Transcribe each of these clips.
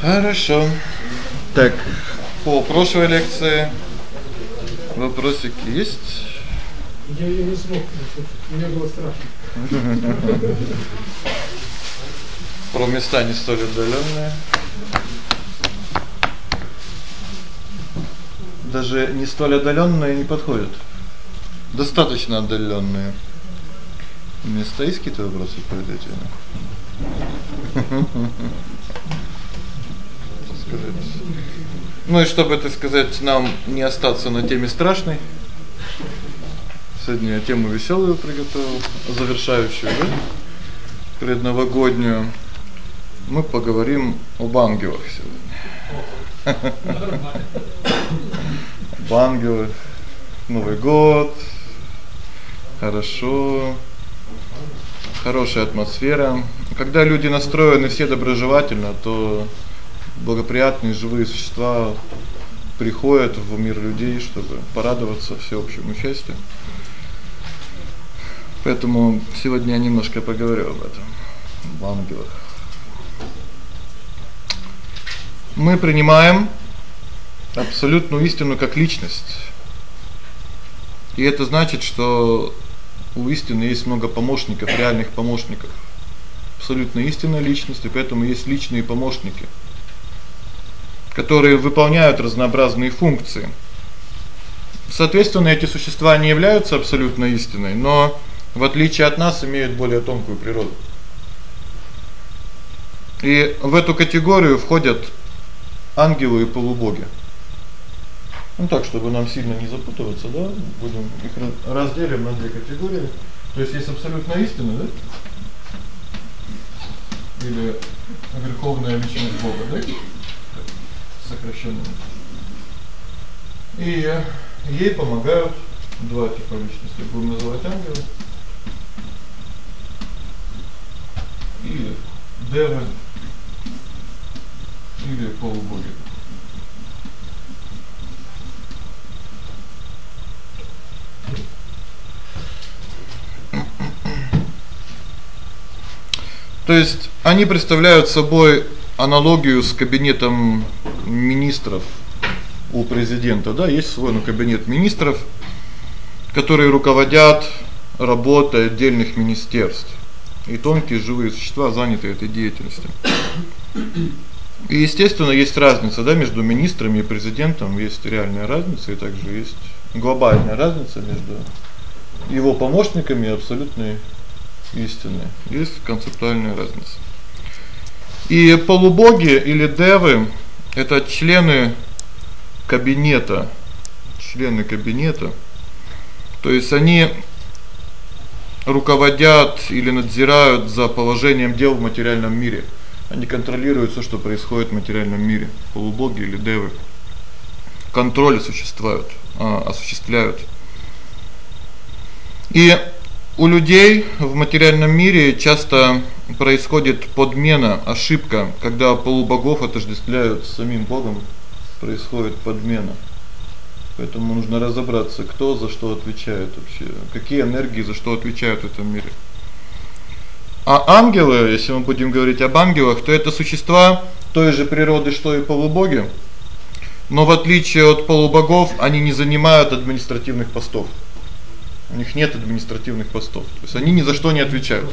Хорошо. Так, по прошлой лекции вопросики есть? Я её не смог, мне было страшно. Про места не столь отдалённые. Даже не столь отдалённые не подходят. Достаточно отдалённые. Места есть какие-то вопросы по этой теме? Сказать. Ну и чтобы это сказать, нам не остаться на теме страшной. Сегодня я тему весёлую приготовил, завершающую, да? Предновогоднюю. Мы поговорим об ангелах сегодня. Об ангелах. Новый год. Хорошо. Хорошая атмосфера. Когда люди настроены все доброжелательно, то благоприятные живые существа приходят в мир людей, чтобы порадоваться всеобщему счастью. Поэтому сегодня я немножко поговорю об этом. Об ангелах. Мы принимаем абсолютную истину как личность. И это значит, что у истины есть много помощников, реальных помощников. Абсолютно истинная личность, и поэтому есть личные помощники, которые выполняют разнообразные функции. Соответственно, эти существа не являются абсолютно истиной, но в отличие от нас имеют более тонкую природу. И в эту категорию входят ангелы и полубоги. Ну так, чтобы нам сильно не запутываться, да, будем их разделим на две категории. То есть есть абсолютная истина, да? Или верховная личность Бога, да? Сокращенно. И ей помогают два типа личности, будем называть ангелы. Или девы, или полубоги. То есть они представляют собой аналогию с кабинетом министров у президента, да, есть свой ну кабинет министров, которые руководят работой отдельных министерств. И тонкие живые существа заняты этой деятельностью. И естественно, есть разница, да, между министрами и президентом, есть реальная разница, и также есть глобальная разница между его помощниками и абсолютной истины. Есть концептуальная разница. И полубоги или девы это члены кабинета, члены кабинета. То есть они руководят или надзирают за положением дел в материальном мире. Они контролируют всё, что происходит в материальном мире. Полубоги или девы контроль осуществляют, а осуществляют. И у людей в материальном мире часто происходит подмена, ошибка, когда полубогов отождествляют с самим Богом, происходит подмена. Поэтому нужно разобраться, кто за что отвечает вообще, какие энергии за что отвечают в этом мире. А ангелы, если мы будем говорить об ангелах, то это существа той же природы, что и полубоги. Но в отличие от полубогов, они не занимают административных постов. У них нет административных постов. То есть они ни за что не отвечают.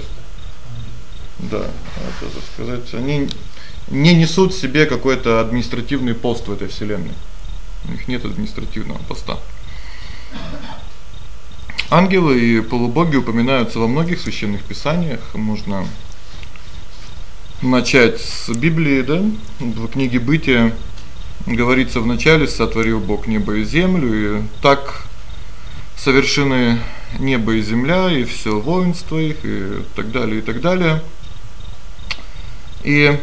Да, это, так сказать, они не несут в себе какой-то административный пост в этой вселенной. У них нет административного поста. Ангелы и полубоги упоминаются во многих священных писаниях. Можно начать с Библии, да? В книге Бытия говорится: "Вначале сотворил Бог небо и землю, и так совершены небо и земля, и всё воинство их, и так далее, и так далее". И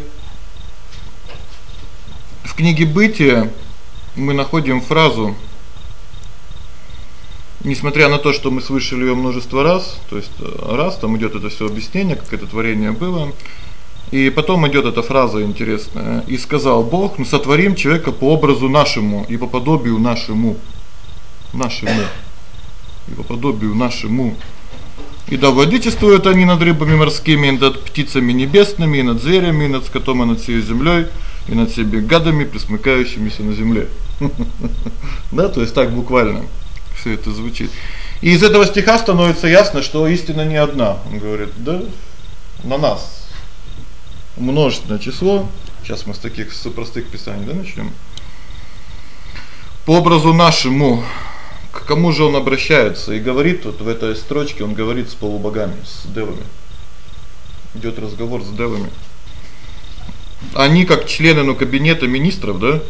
в книге Бытия мы находим фразу Несмотря на то, что мы слышали её множество раз, то есть э, раз там идёт это всё объяснение, как это творение было, и потом идёт эта фраза интересная: "И сказал Бог: мы сотворим человека по образу нашему и по подобию нашему". Нашему. И по подобию нашему. И да владычествуют они над рыбами морскими, и над птицами небесными, и над зверями, и над скотом, и над всей землёй, и над всеми гадами, присмыкающимися на земле. Да, то есть так буквально всё это звучит. И из этого стиха становится ясно, что истина не одна. Он говорит: "Да на нас множественное число. Сейчас мы с таких с простых писаний, да, начнём. По образу нашему к кому же он обращается и говорит вот в этой строчке, он говорит с полубогами, с девами. Идёт разговор с девами. Они как члены ну кабинета министров, да,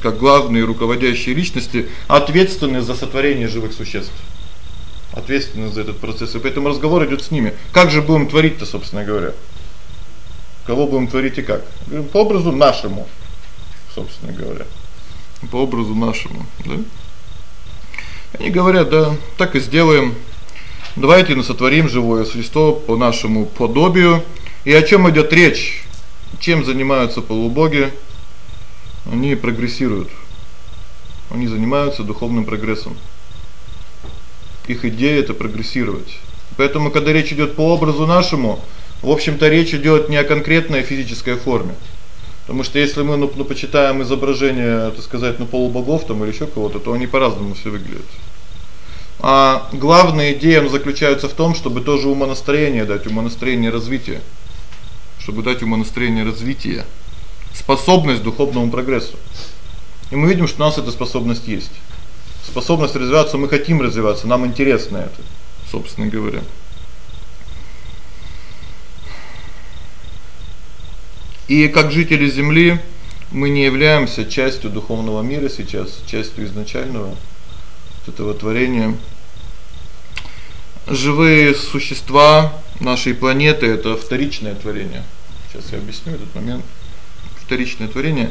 как главные руководящие личности ответственны за сотворение живых существ. Ответственны за этот процесс. И поэтому разговор идёт с ними. Как же будем творить-то, собственно говоря? Кого будем творить и как? По образу нашему, собственно говоря. По образу нашему, да? Они говорят: "Да, так и сделаем. Давайте мы сотворим живое существо по нашему подобию". И о чём идёт речь? Чем занимаются полубоги? Они прогрессируют. Они занимаются духовным прогрессом. Их идея это прогрессировать. Поэтому когда речь идёт по образу нашему, в общем-то речь идёт не о конкретной физической форме. Потому что если мы ну, ну почитаем изображения, так сказать, ну полубогов там или ещё кого-то, то они по-разному все выглядят. А главная идея заключается в том, чтобы тоже умонастроение дать, умонастроение развития. Чтобы дать умонастроение развития, способность к духовному прогрессу. И мы видим, что у нас эта способность есть. Способность развиваться, мы хотим развиваться, нам интересно это, собственно говоря. И как жители земли мы не являемся частью духовного мира сейчас, частью изначального этого творения. Живые существа нашей планеты это вторичное творение. Сейчас я объясню этот момент. Вторичное творение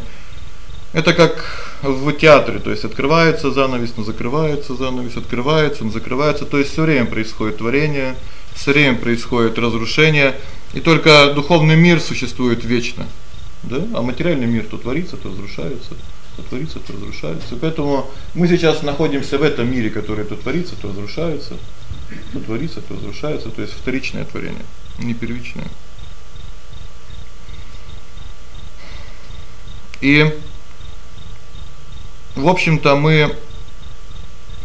это как в театре, то есть открывается занавес, но закрывается занавес, открывается, но закрывается, то есть всё время происходит творение, всё время происходит разрушение. И только духовный мир существует вечно. Да? А материальный мир то творится, то разрушается, то творится, то разрушается. Поэтому мы сейчас находимся в этом мире, который то творится, то разрушается, то творится, то разрушается, то есть вторичное творение, не первичное. И в общем-то мы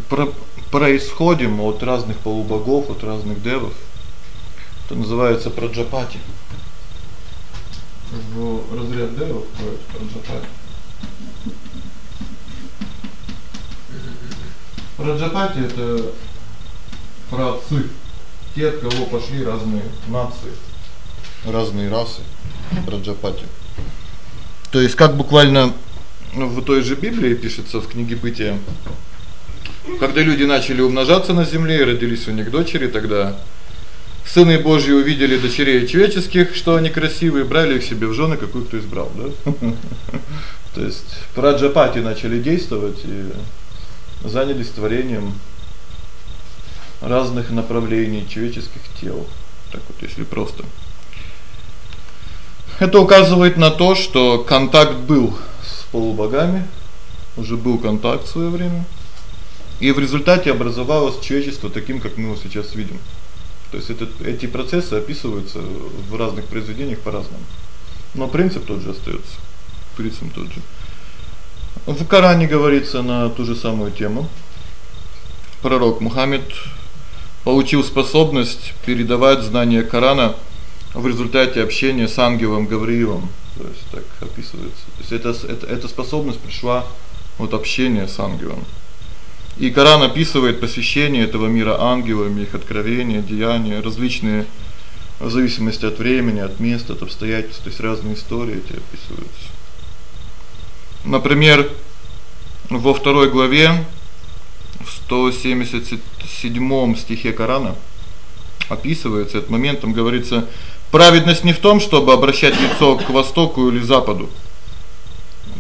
про происходим от разных полубогов, от разных девов. Это называется праджапати. В разряд девов входит праджапати. Праджапати это праотцы, те, от кого пошли разные нации, разные расы. Праджапати. То есть как буквально в той же Библии пишется в книге Бытия. Когда люди начали умножаться на земле и родились у них дочери, тогда сыны Божьи увидели дочерей человеческих, что они красивые, брали их себе в жены, какую кто избрал, да? То есть праджапати начали действовать и занялись творением разных направлений человеческих тел. Так вот, если просто. Это указывает на то, что контакт был с полубогами, уже был контакт в своё время. И в результате образовалось человечество таким, как мы его сейчас видим. То есть этот эти процессы описываются в разных произведениях по-разному. Но принцип тот же остаётся. Принцип тот же. В Коране говорится на ту же самую тему. Пророк Мухаммед получил способность передавать знания Корана в результате общения с ангелом Гавриилом. То есть так описывается. То есть это это эта способность пришла от общения с ангелом. И Коран описывает посвящение этого мира ангелам, их откровения, деяния, различные в зависимости от времени, от места, от обстоятельств, то есть разные истории эти описываются. Например, во второй главе в 177 стихе Корана описывается этот момент, там говорится: праведность не в том, чтобы обращать лицо к востоку или западу,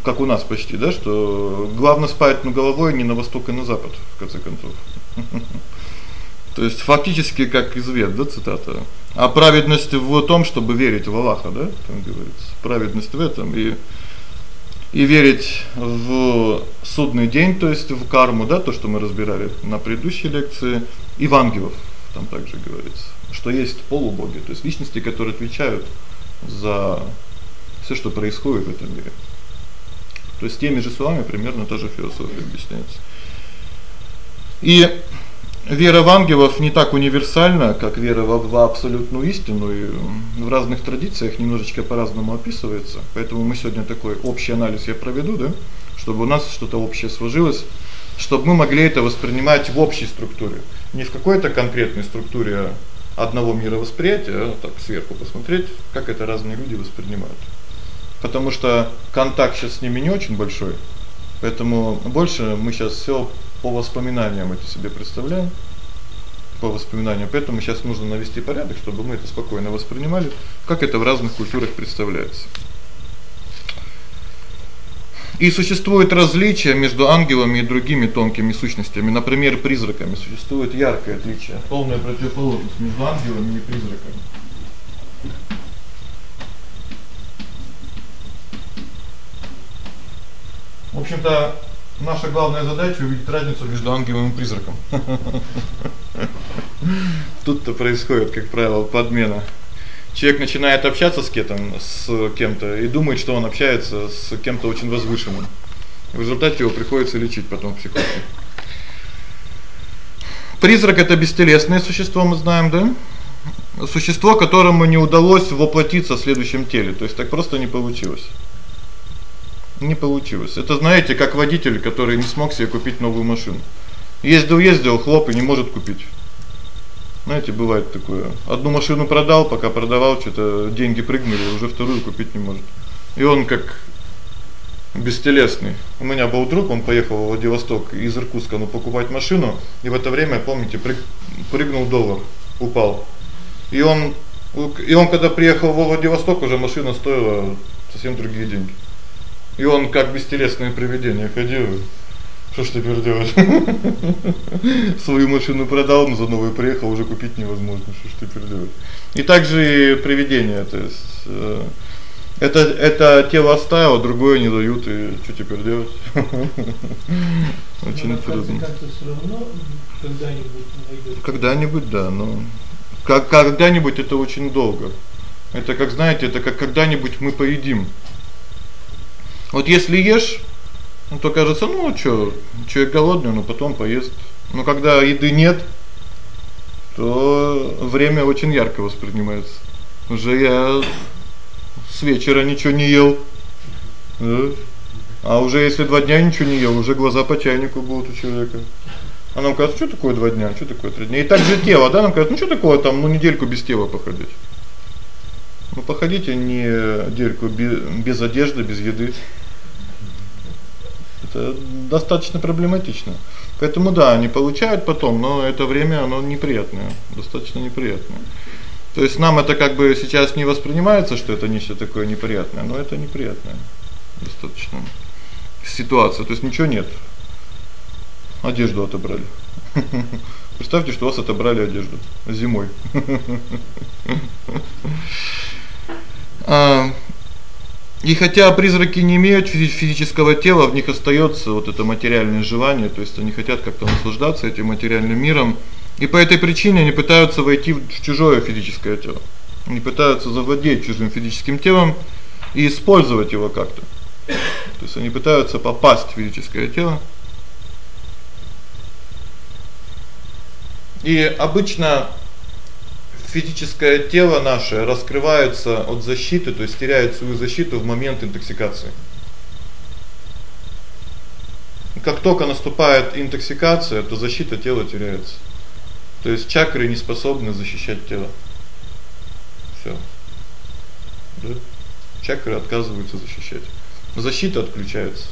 как у нас почти, да, что главное спать на головой не на восток и на запад, в конце концов. То есть фактически как извет, да, цитата. А праведность в том, чтобы верить в Аллаха, да? Там говорится. Праведность в этом и и верить в судный день, то есть в карму, да, то, что мы разбирали на предыдущей лекции, и в ангелов. Там также говорится, что есть полубоги, то есть личности, которые отвечают за всё, что происходит в этом мире. То есть теми же словами примерно та же философия объясняется. И вера в ангелов не так универсальна, как вера в, в абсолютную истину, и в разных традициях немножечко по-разному описывается. Поэтому мы сегодня такой общий анализ я проведу, да, чтобы у нас что-то общее сложилось, чтобы мы могли это воспринимать в общей структуре, не в какой-то конкретной структуре одного мировосприятия, а так сверху посмотреть, как это разные люди воспринимают. Потому что контакт сейчас с ними не очень большой. Поэтому больше мы сейчас всё по воспоминаниям это себе представляем. По воспоминаниям. Поэтому сейчас нужно навести порядок, чтобы мы это спокойно воспринимали, как это в разных культурах представляется. И существует различие между ангелами и другими тонкими сущностями, например, призраками. Существует яркое отличие, полная противоположность между ангелами и призраками. В общем-то, наша главная задача увидеть разницу между ангелом и призраком. Тут-то происходит, как правило, подмена. Человек начинает общаться с кем-то, с кем-то и думает, что он общается с кем-то очень возвышенным. В результате его приходится лечить потом психушке. Призрак это бестелесное существо, мы знаем, да? Существо, которому не удалось воплотиться в следующем теле, то есть так просто не получилось не получилось. Это, знаете, как водитель, который не смог себе купить новую машину. Ездил, ездил, хлоп и не может купить. Знаете, бывает такое. Одну машину продал, пока продавал, что-то деньги прыгнули, уже вторую купить не может. И он как бестелесный. У меня был друг, он поехал в Владивосток из Иркутска, ну, покупать машину, и в это время, помните, прыг, прыгнул доллар, упал. И он и он когда приехал в Владивосток, уже машина стоила совсем другие деньги. И он как бестелесное привидение ходил. Что ж теперь делать? Свою машину продал, но за новую приехал, уже купить невозможно. Что ж теперь делать? И также и привидение, то есть э, это это тело оставило, другое не дают, и что теперь делать? Очень трудно. когда-нибудь Когда-нибудь, да, но как когда-нибудь это очень долго. Это как, знаете, это как когда-нибудь мы поедим. Вот если ешь, ну то кажется, ну что, человек голодный, но потом поест. Но когда еды нет, то время очень ярко воспринимается. Уже я с вечера ничего не ел. Да? А уже если два дня ничего не ел, уже глаза по чайнику будут у человека. А нам кажется, что такое два дня, что такое три дня? И так же тело, да, нам кажется, ну что такое там, ну недельку без тела походить. Ну походите не недельку без, одежды, без еды. Это достаточно проблематично. Поэтому да, они получают потом, но это время оно неприятное, достаточно неприятное. То есть нам это как бы сейчас не воспринимается, что это нечто такое неприятное, но это неприятное достаточно ситуация. То есть ничего нет. Одежду отобрали. Представьте, что вас отобрали одежду зимой. А и хотя призраки не имеют физического тела, в них остаётся вот это материальное желание, то есть они хотят как-то наслаждаться этим материальным миром, и по этой причине они пытаются войти в чужое физическое тело. Они пытаются завладеть чужим физическим телом и использовать его как-то. То есть они пытаются попасть в физическое тело. И обычно физическое тело наше раскрывается от защиты, то есть теряет свою защиту в момент интоксикации. Как только наступает интоксикация, то защита тела теряется. То есть чакры не способны защищать тело. Всё. Да? Чакры отказываются защищать. Защита отключается.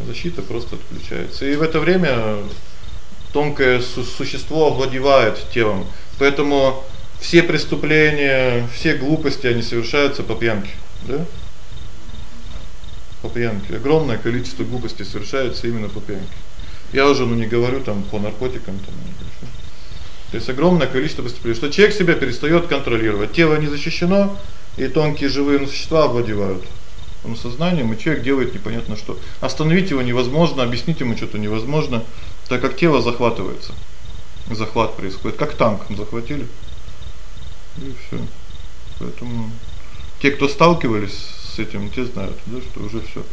Защита просто отключается. И в это время тонкое существо овладевает телом. Поэтому все преступления, все глупости они совершаются по пьянке, да? По пьянке. Огромное количество глупостей совершается именно по пьянке. Я уже ну не говорю там по наркотикам там. То есть огромное количество преступлений, что человек себя перестаёт контролировать. Тело не защищено, и тонкие живые существа овладевают он сознанием, и человек делает непонятно что. Остановить его невозможно, объяснить ему что-то невозможно, так как тело захватывается захват происходит, как танк захватили. И всё. Поэтому те, кто сталкивались с этим, те знают, да, что уже всё.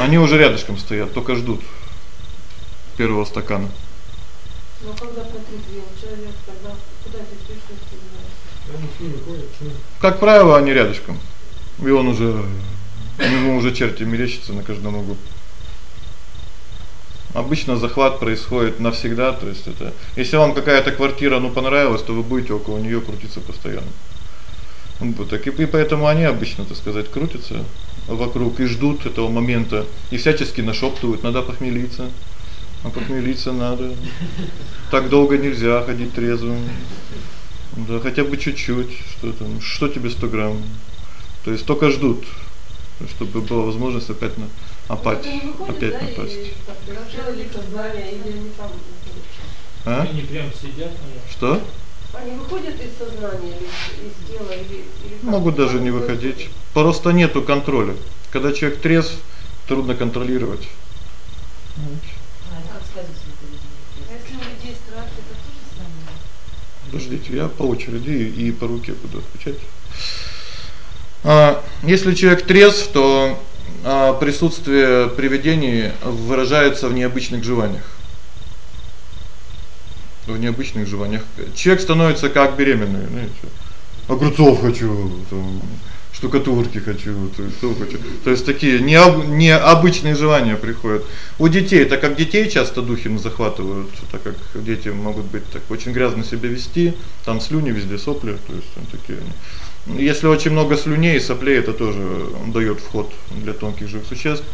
Они уже рядышком стоят, только ждут первого стакана. Но когда протрезвел человек, тогда куда ты спешишь, Как правило, они рядышком. И он уже ему уже черти мерещится на каждом углу. Обычно захват происходит навсегда, то есть это если вам какая-то квартира ну понравилась, то вы будете около неё крутиться постоянно. Вот так и поэтому они обычно, так сказать, крутятся вокруг и ждут этого момента и всячески нашептывают: "Надо похмелиться". А похмелиться надо. Так долго нельзя ходить трезвым. Да хотя бы чуть-чуть, что там, что тебе 100 грамм. То есть только ждут, чтобы была возможность опять на опять опять да, напасть. А? Они прям сидят, наверное. Что? Они выходят из сознания или из тела или или Могут даже не выходить. Просто нету контроля. Когда человек трезв, трудно контролировать. Подождите, я по очереди и по руке буду отвечать. А если человек трезв, то а присутствие привидений выражается в необычных желаниях. В необычных желаниях. Человек становится как беременный, знаете. Огурцов хочу, там штукатурки хочу, то есть что хочу. То есть такие не необычные желания приходят. У детей, так как детей часто духи захватывают, так как дети могут быть так очень грязно себя вести, там слюни везде, сопли, то есть он такие. Если очень много слюней и соплей, это тоже даёт вход для тонких живых существ.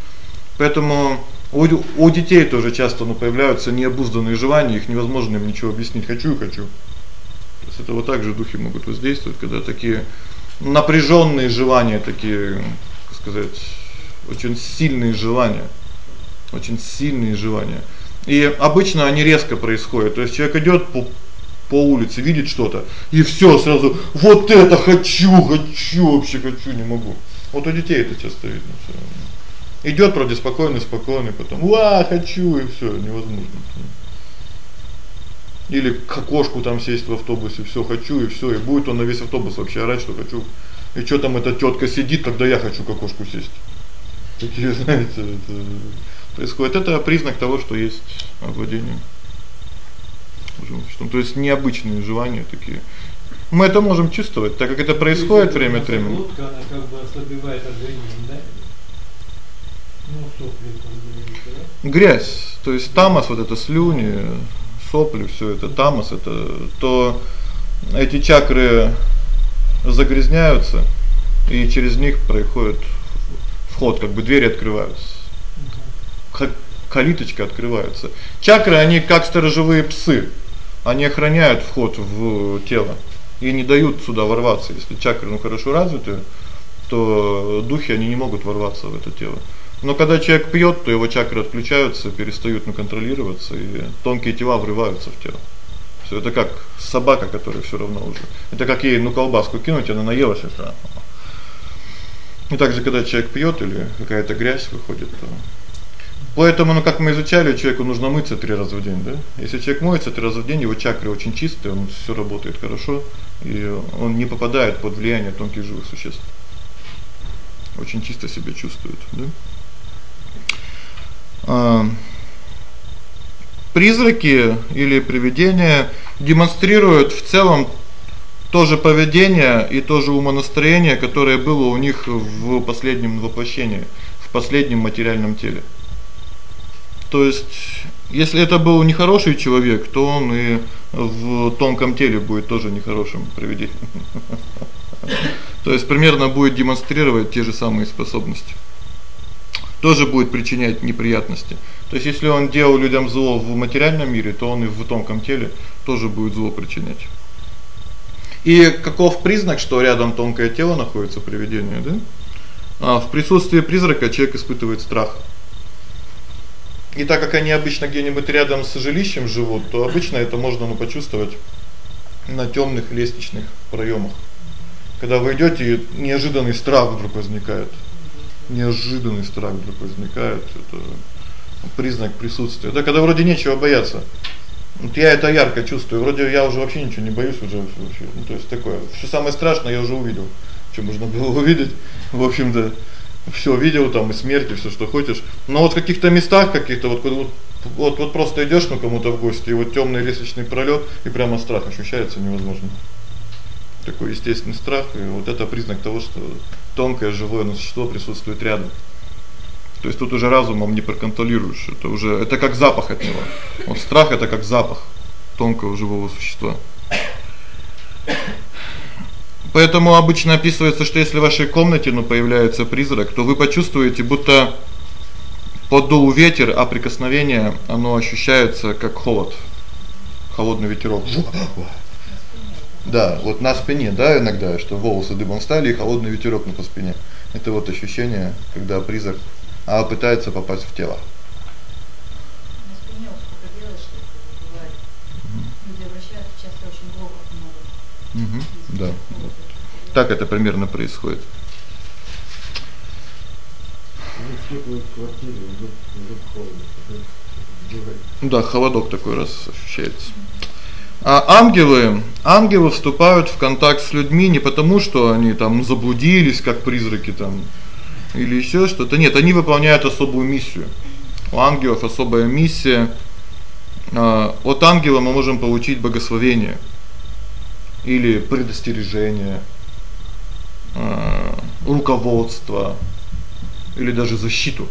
Поэтому у у детей тоже часто ну появляются необузданные желания, их невозможно им ничего объяснить. Хочу хочу. То есть это вот так же духи могут воздействовать, когда такие напряжённые желания такие, как сказать, очень сильные желания. Очень сильные желания. И обычно они резко происходят. То есть человек идёт по по улице, видит что-то, и всё сразу вот это хочу, хочу, вообще хочу, не могу. Вот у детей это часто видно всё. Идёт вроде спокойно, спокойно, потом: "Ва, хочу" и всё, невозможно. Или к окошку там сесть в автобусе, всё хочу и всё, и будет он на весь автобус вообще орать, что хочу. И что там эта тётка сидит, тогда я хочу к окошку сесть. Такие, знаете, это происходит. Это признак того, что есть овладение. Что, то есть необычные желания такие. Мы это можем чувствовать, так как это происходит время от времени. Водка, она как бы ослабевает организм, да? Ну, сопли, да? Грязь, то есть тамас вот это слюни, сопли, всё это тамас это то эти чакры загрязняются, и через них происходит вход, как бы двери открываются. Калиточка открывается. Чакры они как сторожевые псы. Они охраняют вход в тело и не дают сюда ворваться. Если чакры ну хорошо развиты, то духи они не могут ворваться в это тело. Но когда человек пьёт, то его чакры отключаются, перестают ну контролироваться, и тонкие тела врываются в тело. Всё это как собака, которая всё равно уже. Это как ей ну колбаску кинуть, она наелась это. И также когда человек пьёт или какая-то грязь выходит, то Поэтому, ну как мы изучали, человеку нужно мыться три раза в день, да? Если человек моется три раза в день, его чакры очень чистые, он всё работает хорошо, и он не попадает под влияние тонких живых существ. Очень чисто себя чувствует, да? А призраки или привидения демонстрируют в целом то же поведение и то же умонастроение, которое было у них в последнем воплощении, в последнем материальном теле. То есть, если это был нехороший человек, то он и в тонком теле будет тоже нехорошим привидением. То есть примерно будет демонстрировать те же самые способности. Тоже будет причинять неприятности. То есть если он делал людям зло в материальном мире, то он и в тонком теле тоже будет зло причинять. И каков признак, что рядом тонкое тело находится привидение, да? А в присутствии призрака человек испытывает страх. И так как они обычно где-нибудь рядом с жилищем живут, то обычно это можно ну почувствовать на тёмных лестничных проёмах. Когда вы идёте, неожиданный страх вдруг возникает. Неожиданный страх вдруг возникает это признак присутствия. Да когда вроде нечего бояться. Вот я это ярко чувствую. Вроде я уже вообще ничего не боюсь уже вообще. Ну то есть такое. Всё самое страшное я уже увидел, что можно было увидеть. В общем-то, всё видел там и смерти, всё, что хочешь. Но вот в каких-то местах, каких-то вот вот вот, вот просто идёшь ну кому-то в гости, и вот тёмный лестничный пролёт, и прямо страх ощущается невозможно. Такой естественный страх, и вот это признак того, что тонкое живое существо присутствует рядом. То есть тут уже разумом не проконтролируешь, это уже это как запах от него. Вот страх это как запах тонкого живого существа. Поэтому обычно описывается, что если в вашей комнате, ну, появляется призрак, то вы почувствуете, будто подул ветер, а прикосновение оно ощущается как холод. Холодный ветерок. Да, вот на спине, да, иногда, что волосы дыбом стали и холодный ветерок на по спине. Это вот ощущение, когда призрак а пытается попасть в тело. Угу. Да. Так это примерно происходит. Да, холодок такой раз ощущается. А ангелы, ангелы вступают в контакт с людьми не потому, что они там заблудились, как призраки там, или ещё что-то. Нет, они выполняют особую миссию. У ангелов особая миссия. А от ангела мы можем получить благословение или предостережение, руководство или даже защиту.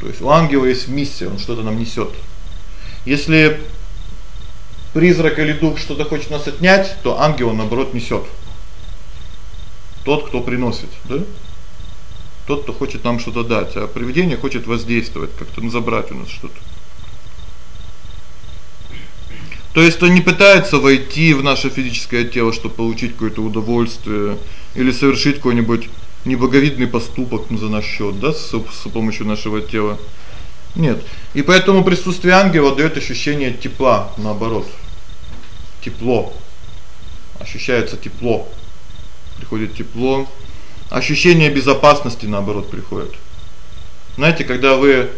То есть у ангела есть миссия, он что-то нам несёт. Если призрак или дух что-то хочет нас отнять, то ангел наоборот несёт. Тот, кто приносит, да? Тот, кто хочет нам что-то дать, а привидение хочет воздействовать, как-то забрать у нас что-то. То есть он не пытается войти в наше физическое тело, чтобы получить какое-то удовольствие или совершить какой-нибудь неблаговидный поступок за наш счёт, да, с, с помощью нашего тела. Нет. И поэтому присутствие ангела даёт ощущение тепла, наоборот. Тепло. Ощущается тепло. Приходит тепло. Ощущение безопасности наоборот приходит. Знаете, когда вы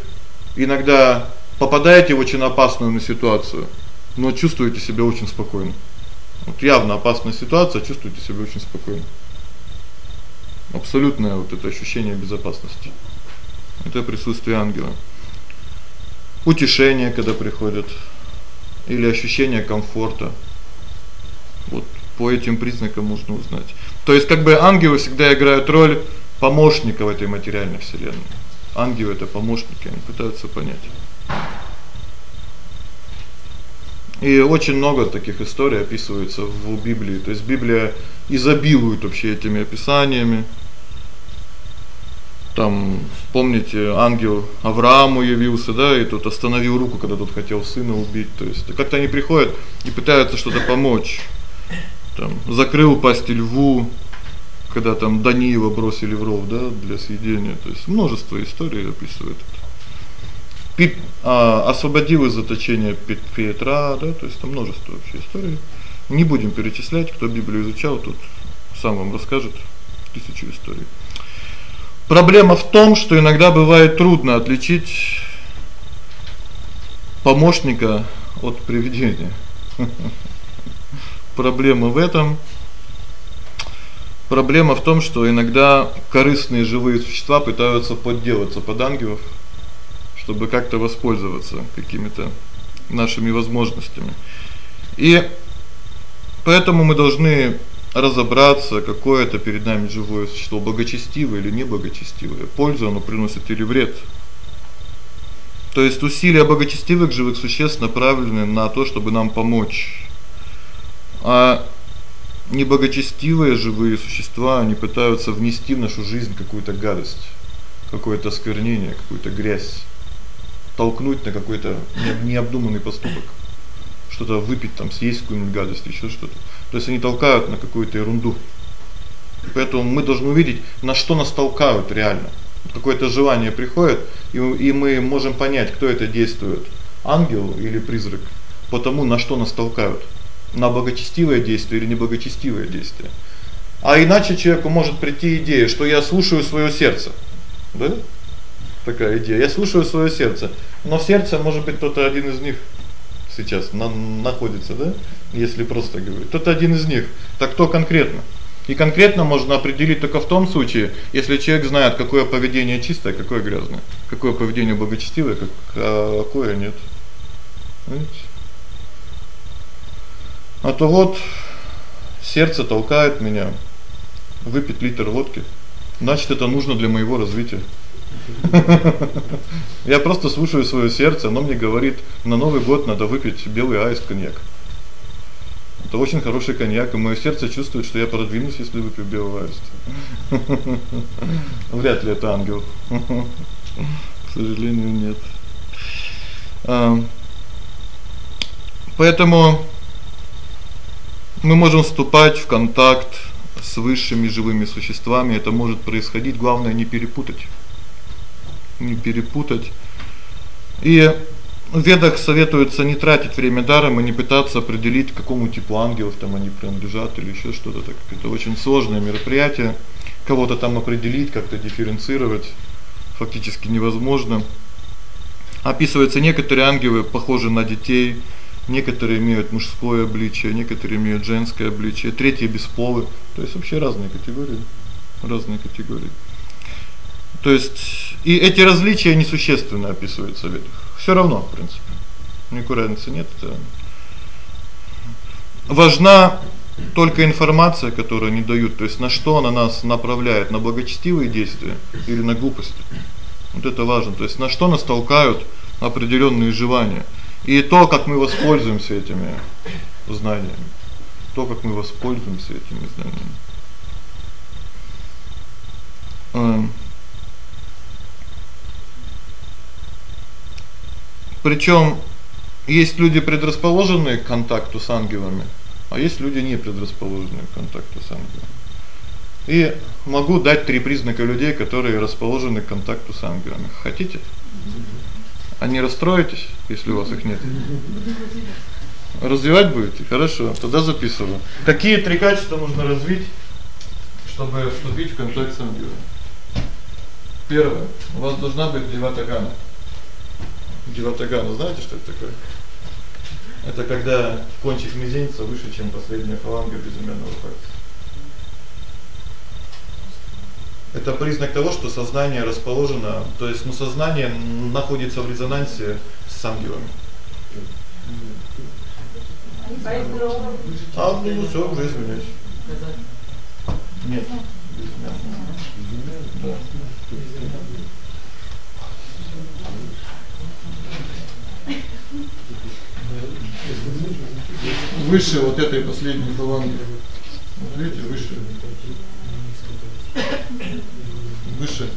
иногда попадаете в очень опасную ситуацию, но чувствуете себя очень спокойно. Вот явно опасная ситуация, чувствуете себя очень спокойно. Абсолютное вот это ощущение безопасности. Это присутствие ангела. Утешение, когда приходит, или ощущение комфорта. Вот по этим признакам можно узнать. То есть как бы ангелы всегда играют роль помощника в этой материальной вселенной. Ангелы это помощники, они пытаются понять. И очень много таких историй описывается в Библии. То есть Библия изобилует вообще этими описаниями. Там, помните, ангел Аврааму явился, да, и тот остановил руку, когда тот хотел сына убить. То есть как-то они приходят и пытаются что-то помочь. Там закрыл пасть льву, когда там Даниила бросили в ров, да, для съедения. То есть множество историй описывает это. Пит а, освободил из заточения Петра, да, то есть там множество вообще историй. Не будем перечислять, кто Библию изучал, тут сам вам расскажет тысячу историй. Проблема в том, что иногда бывает трудно отличить помощника от привидения. Проблема в этом. Проблема в том, что иногда корыстные живые существа пытаются подделаться под ангелов чтобы как-то воспользоваться какими-то нашими возможностями. И поэтому мы должны разобраться, какое это перед нами живое существо, благочестивое или неблагочестивое, пользу оно приносит или вред. То есть усилия благочестивых живых существ направлены на то, чтобы нам помочь. А неблагочестивые живые существа, они пытаются внести в нашу жизнь какую-то гадость, какое-то осквернение, какую-то грязь толкнуть на какой-то необдуманный поступок. Что-то выпить там, съесть какую-нибудь гадость, ещё что-то. То есть они толкают на какую-то ерунду. Поэтому мы должны увидеть, на что нас толкают реально. Какое-то желание приходит, и и мы можем понять, кто это действует: ангел или призрак, потому на что нас толкают. На благочестивое действие или неблагочестивое действие. А иначе человеку может прийти идея, что я слушаю своё сердце. Да? такая идея. Я слушаю своё сердце, но в сердце может быть кто-то один из них сейчас на, находится, да? Если просто говорить. Кто-то один из них. Так кто конкретно? И конкретно можно определить только в том случае, если человек знает, какое поведение чистое, какое грязное, какое поведение благочестивое, как какое нет. Видите? А то вот сердце толкает меня выпить литр водки. Значит, это нужно для моего развития. Я просто слушаю своё сердце, оно мне говорит: "На Новый год надо выпить белый аист коньяк". Это очень хороший коньяк, и моё сердце чувствует, что я продвинусь, если выпью белый аист. Вряд ли это ангел. К сожалению, нет. А Поэтому мы можем вступать в контакт с высшими живыми существами. Это может происходить, главное не перепутать. Не перепутать. И в ведах советуется не тратить время даром и не пытаться определить, к какому типу ангелов там они принадлежат или ещё что-то так. Это очень сложное мероприятие. Кого-то там определить, как-то дифференцировать фактически невозможно. Описываются некоторые ангелы похожи на детей, некоторые имеют мужское обличие, некоторые имеют женское обличие, третьи бесполы. То есть вообще разные категории, разные категории. То есть и эти различия несущественно описываются в ведах. Всё равно, в принципе. Никакой разницы нет, это важна только информация, которую они дают, то есть на что она нас направляет, на благочестивые действия или на глупости. Вот это важно, то есть на что нас толкают определённые желания и то, как мы воспользуемся этими знаниями. То, как мы воспользуемся этими знаниями. Эм Причём есть люди, предрасположенные к контакту с ангелами, а есть люди не предрасположенные к контакту с ангелами. И могу дать три признака людей, которые расположены к контакту с ангелами. Хотите? А не расстроитесь, если у вас их нет? Развивать будете? Хорошо, тогда записываю. Какие три качества нужно развить, чтобы вступить в контакт с ангелами? Первое. У вас должна быть деватагана. Диватагана, знаете, что это такое? Это когда кончик мизинца выше, чем последняя фаланга безымянного пальца. Это признак того, что сознание расположено, то есть ну сознание находится в резонансе с ангелами. А, ну всё, уже извиняюсь. Нет. Да. Выше вот этой последней фаланги. Видите, выше. Выше.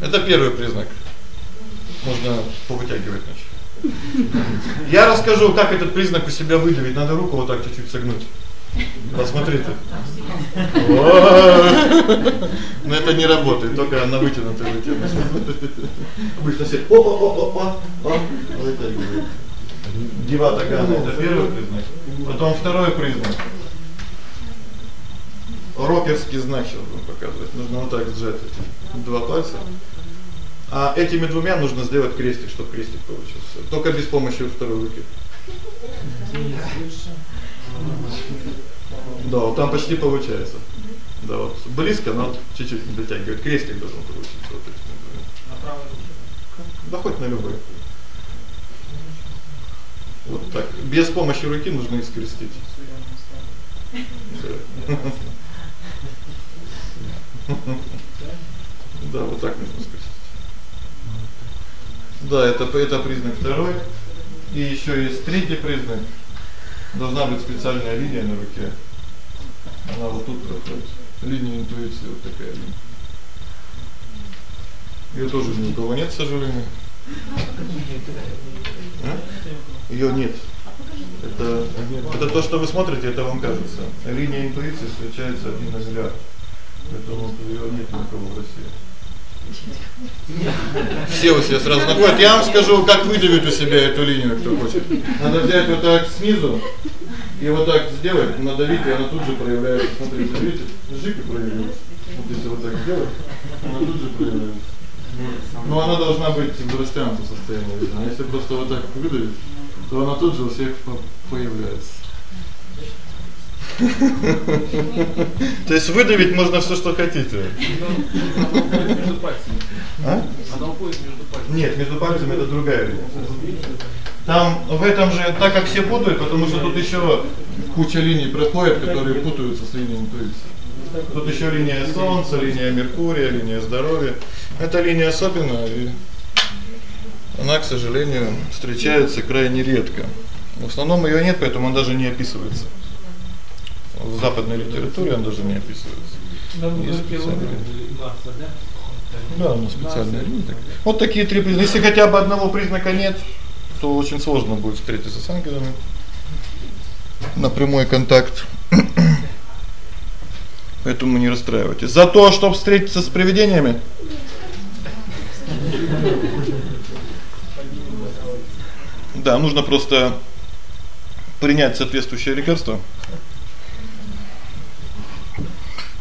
Это первый признак. Можно повытягивать значит. Я расскажу, как этот признак у себя выдавить. Надо руку вот так чуть-чуть согнуть. Посмотрите. Но это не работает, только на вытянутой руке. Обычно все. О, о, о, о, о. Вытягивает. Девата гана это первый признак. Потом второй признак. Рокерский знак сейчас будем показывать. Нужно вот так сжать эти два пальца. А этими двумя нужно сделать крестик, чтобы крестик получился. Только без помощи второй руки. Да, вот там почти получается. Да, вот близко, но чуть-чуть не дотягивает. Крестик должен получиться вот этим. На правой руке. Да хоть на любой. Вот так. Без помощи руки нужно искрестить. Да, вот так нужно скрестить. Да, это это признак второй. И ещё есть третий признак. Должна быть специальная линия на руке. Она вот тут проходит. Линия интуиции вот такая линия. Её тоже ни у кого нет, к сожалению. А? Её нет. Это это то, что вы смотрите, это вам кажется. Линия интуиции встречается один на миллиард. Поэтому её нет ни у кого в России. Все у себя сразу находят. Я вам скажу, как выдавить у себя эту линию, кто хочет. Надо взять вот так снизу и вот так сделать, надавить, и она тут же проявляется. Смотрите, видите? Жик и проявилась. Вот если вот так сделать, она тут же проявляется. Но она должна быть в растянутом состоянии. А если просто вот так выдавить, то она тут же у всех появляется. То есть выдавить можно всё, что хотите. А? Нет, между пальцами это другая линия. Там в этом же, так как все путают, потому что тут ещё куча линий проходит, которые путаются с линией интуиции. Тут ещё линия солнца, линия Меркурия, линия здоровья. Эта линия особенная и она, к сожалению, встречается крайне редко. В основном её нет, поэтому он даже не описывается. В западной литературе он даже не описывается. Да? Да, у нас специальные люди. Вот такие три признака. Если хотя бы одного признака нет, то очень сложно будет встретиться с ангелами на прямой контакт. Поэтому не расстраивайтесь. За то, чтобы встретиться с привидениями, Да, нужно просто принять соответствующее лекарство.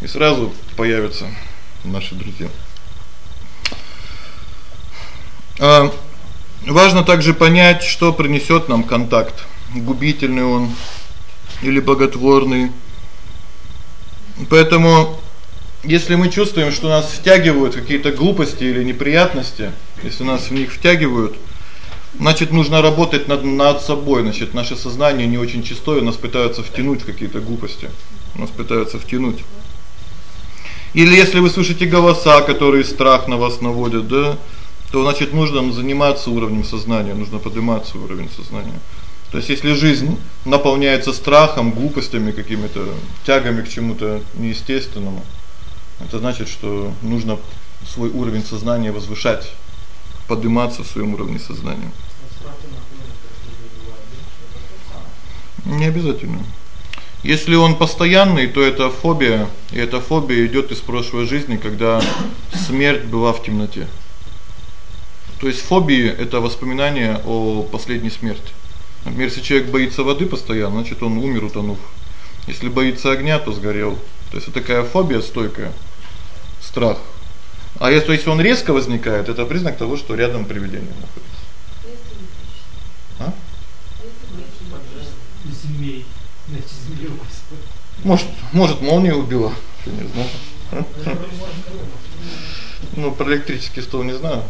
И сразу появятся наши друзья. А важно также понять, что принесёт нам контакт. Губительный он или благотворный. Поэтому если мы чувствуем, что нас втягивают какие-то глупости или неприятности, если нас в них втягивают, значит, нужно работать над над собой, значит, наше сознание не очень чистое, нас пытаются втянуть в какие-то глупости. Нас пытаются втянуть. Или если вы слышите голоса, которые страх на вас наводят, да, то значит нужно заниматься уровнем сознания, нужно подниматься уровень сознания. То есть если жизнь наполняется страхом, глупостями какими-то, тягами к чему-то неестественному, это значит, что нужно свой уровень сознания возвышать, подниматься в своём уровне сознания. Не обязательно. Если он постоянный, то это фобия, и эта фобия идёт из прошлой жизни, когда смерть была в темноте. То есть фобии это воспоминание о последней смерти. Например, если человек боится воды постоянно, значит, он умер утонув. Если боится огня, то сгорел. То есть это такая фобия стойкая. Страх. А если если он резко возникает, это признак того, что рядом привидение находится. А? Змей. Значит, змею. Может, может, молния убила, я не знаю. Ну, про электрический стол не знаю.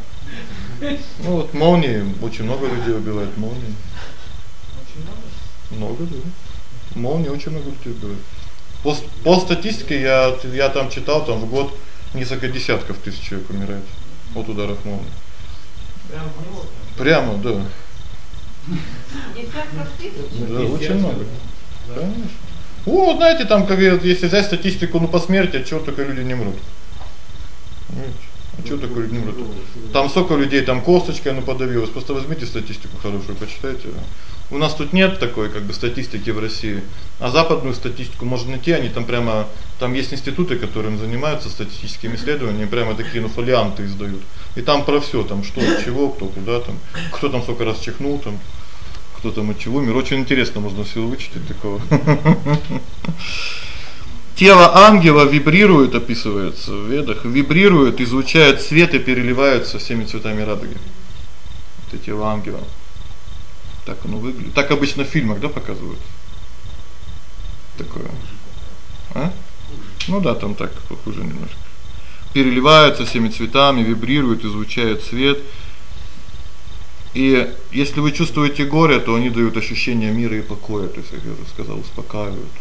Ну вот молнии, очень много людей убивает молнией. Много, да. Молнии очень много людей убивает. По по статистике я я там читал, там в год несколько десятков тысяч человек умирает от ударов молнии. Прямо, да. Десятков тысяч? Да, очень много. Конечно. О, знаете, там как если взять статистику ну по смерти, от чего только люди не мрут. Понимаете? А что такое люди мрут? Там сколько людей там косточкой ну подавилось. Просто возьмите статистику хорошую, почитайте. У нас тут нет такой как бы статистики в России. А западную статистику можно найти, они там прямо там есть институты, которые занимаются статистическими исследованиями, прямо такие ну фолианты издают. И там про всё, там что, чего, кто куда там, кто там сколько раз чихнул там, кто там от чего умер. Очень интересно можно всё вычитать такого. Тело ангела вибрирует, описывается в Ведах, вибрирует, излучает свет и переливается всеми цветами радуги. Это тело ангела. Так оно выглядит. Так обычно в фильмах, да, показывают. Такое. А? Ну да, там так похоже немножко. Переливается всеми цветами, вибрирует, излучает свет. И если вы чувствуете горе, то они дают ощущение мира и покоя, то есть, как я уже сказал, успокаивают.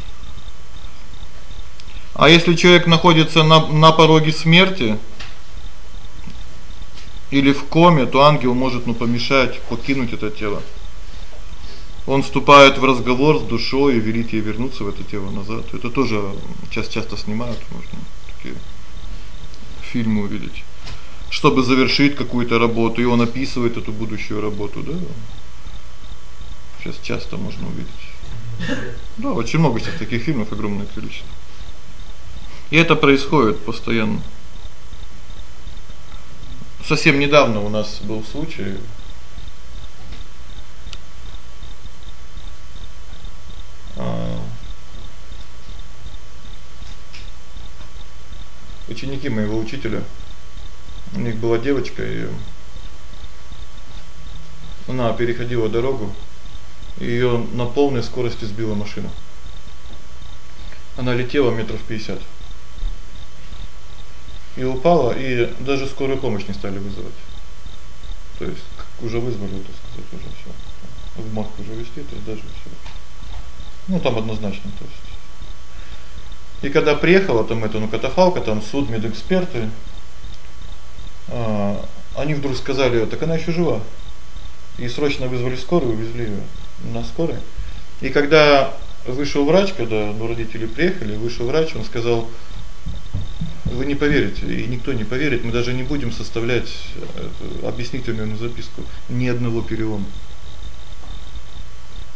А если человек находится на на пороге смерти или в коме, то ангел может ну помешать покинуть это тело. Он вступает в разговор с душой и велит ей вернуться в это тело назад. Это тоже часто часто снимают, можно такие фильмы увидеть. Чтобы завершить какую-то работу, и он описывает эту будущую работу, да? Сейчас часто можно увидеть. Да, очень много сейчас таких фильмов, огромное количество. И это происходит постоянно. Совсем недавно у нас был случай а ученики моего учителя. У них была девочка, и она переходила дорогу, и её на полной скорости сбила машина. Она летела метров 50. И упала, и даже скорую помощь не стали вызывать. То есть уже вызвали, так сказать, уже всё. В морг уже везти, то есть даже всё. Ну там однозначно, то есть. И когда приехала там эта ну катафалка, там суд, медэксперты, они вдруг сказали: "Так она ещё жива". И срочно вызвали скорую, увезли её на скорой. И когда вышел врач, когда ну родители приехали, вышел врач, он сказал: "Вы не поверите, и никто не поверит, мы даже не будем составлять эту объяснительную записку ни одного перелома".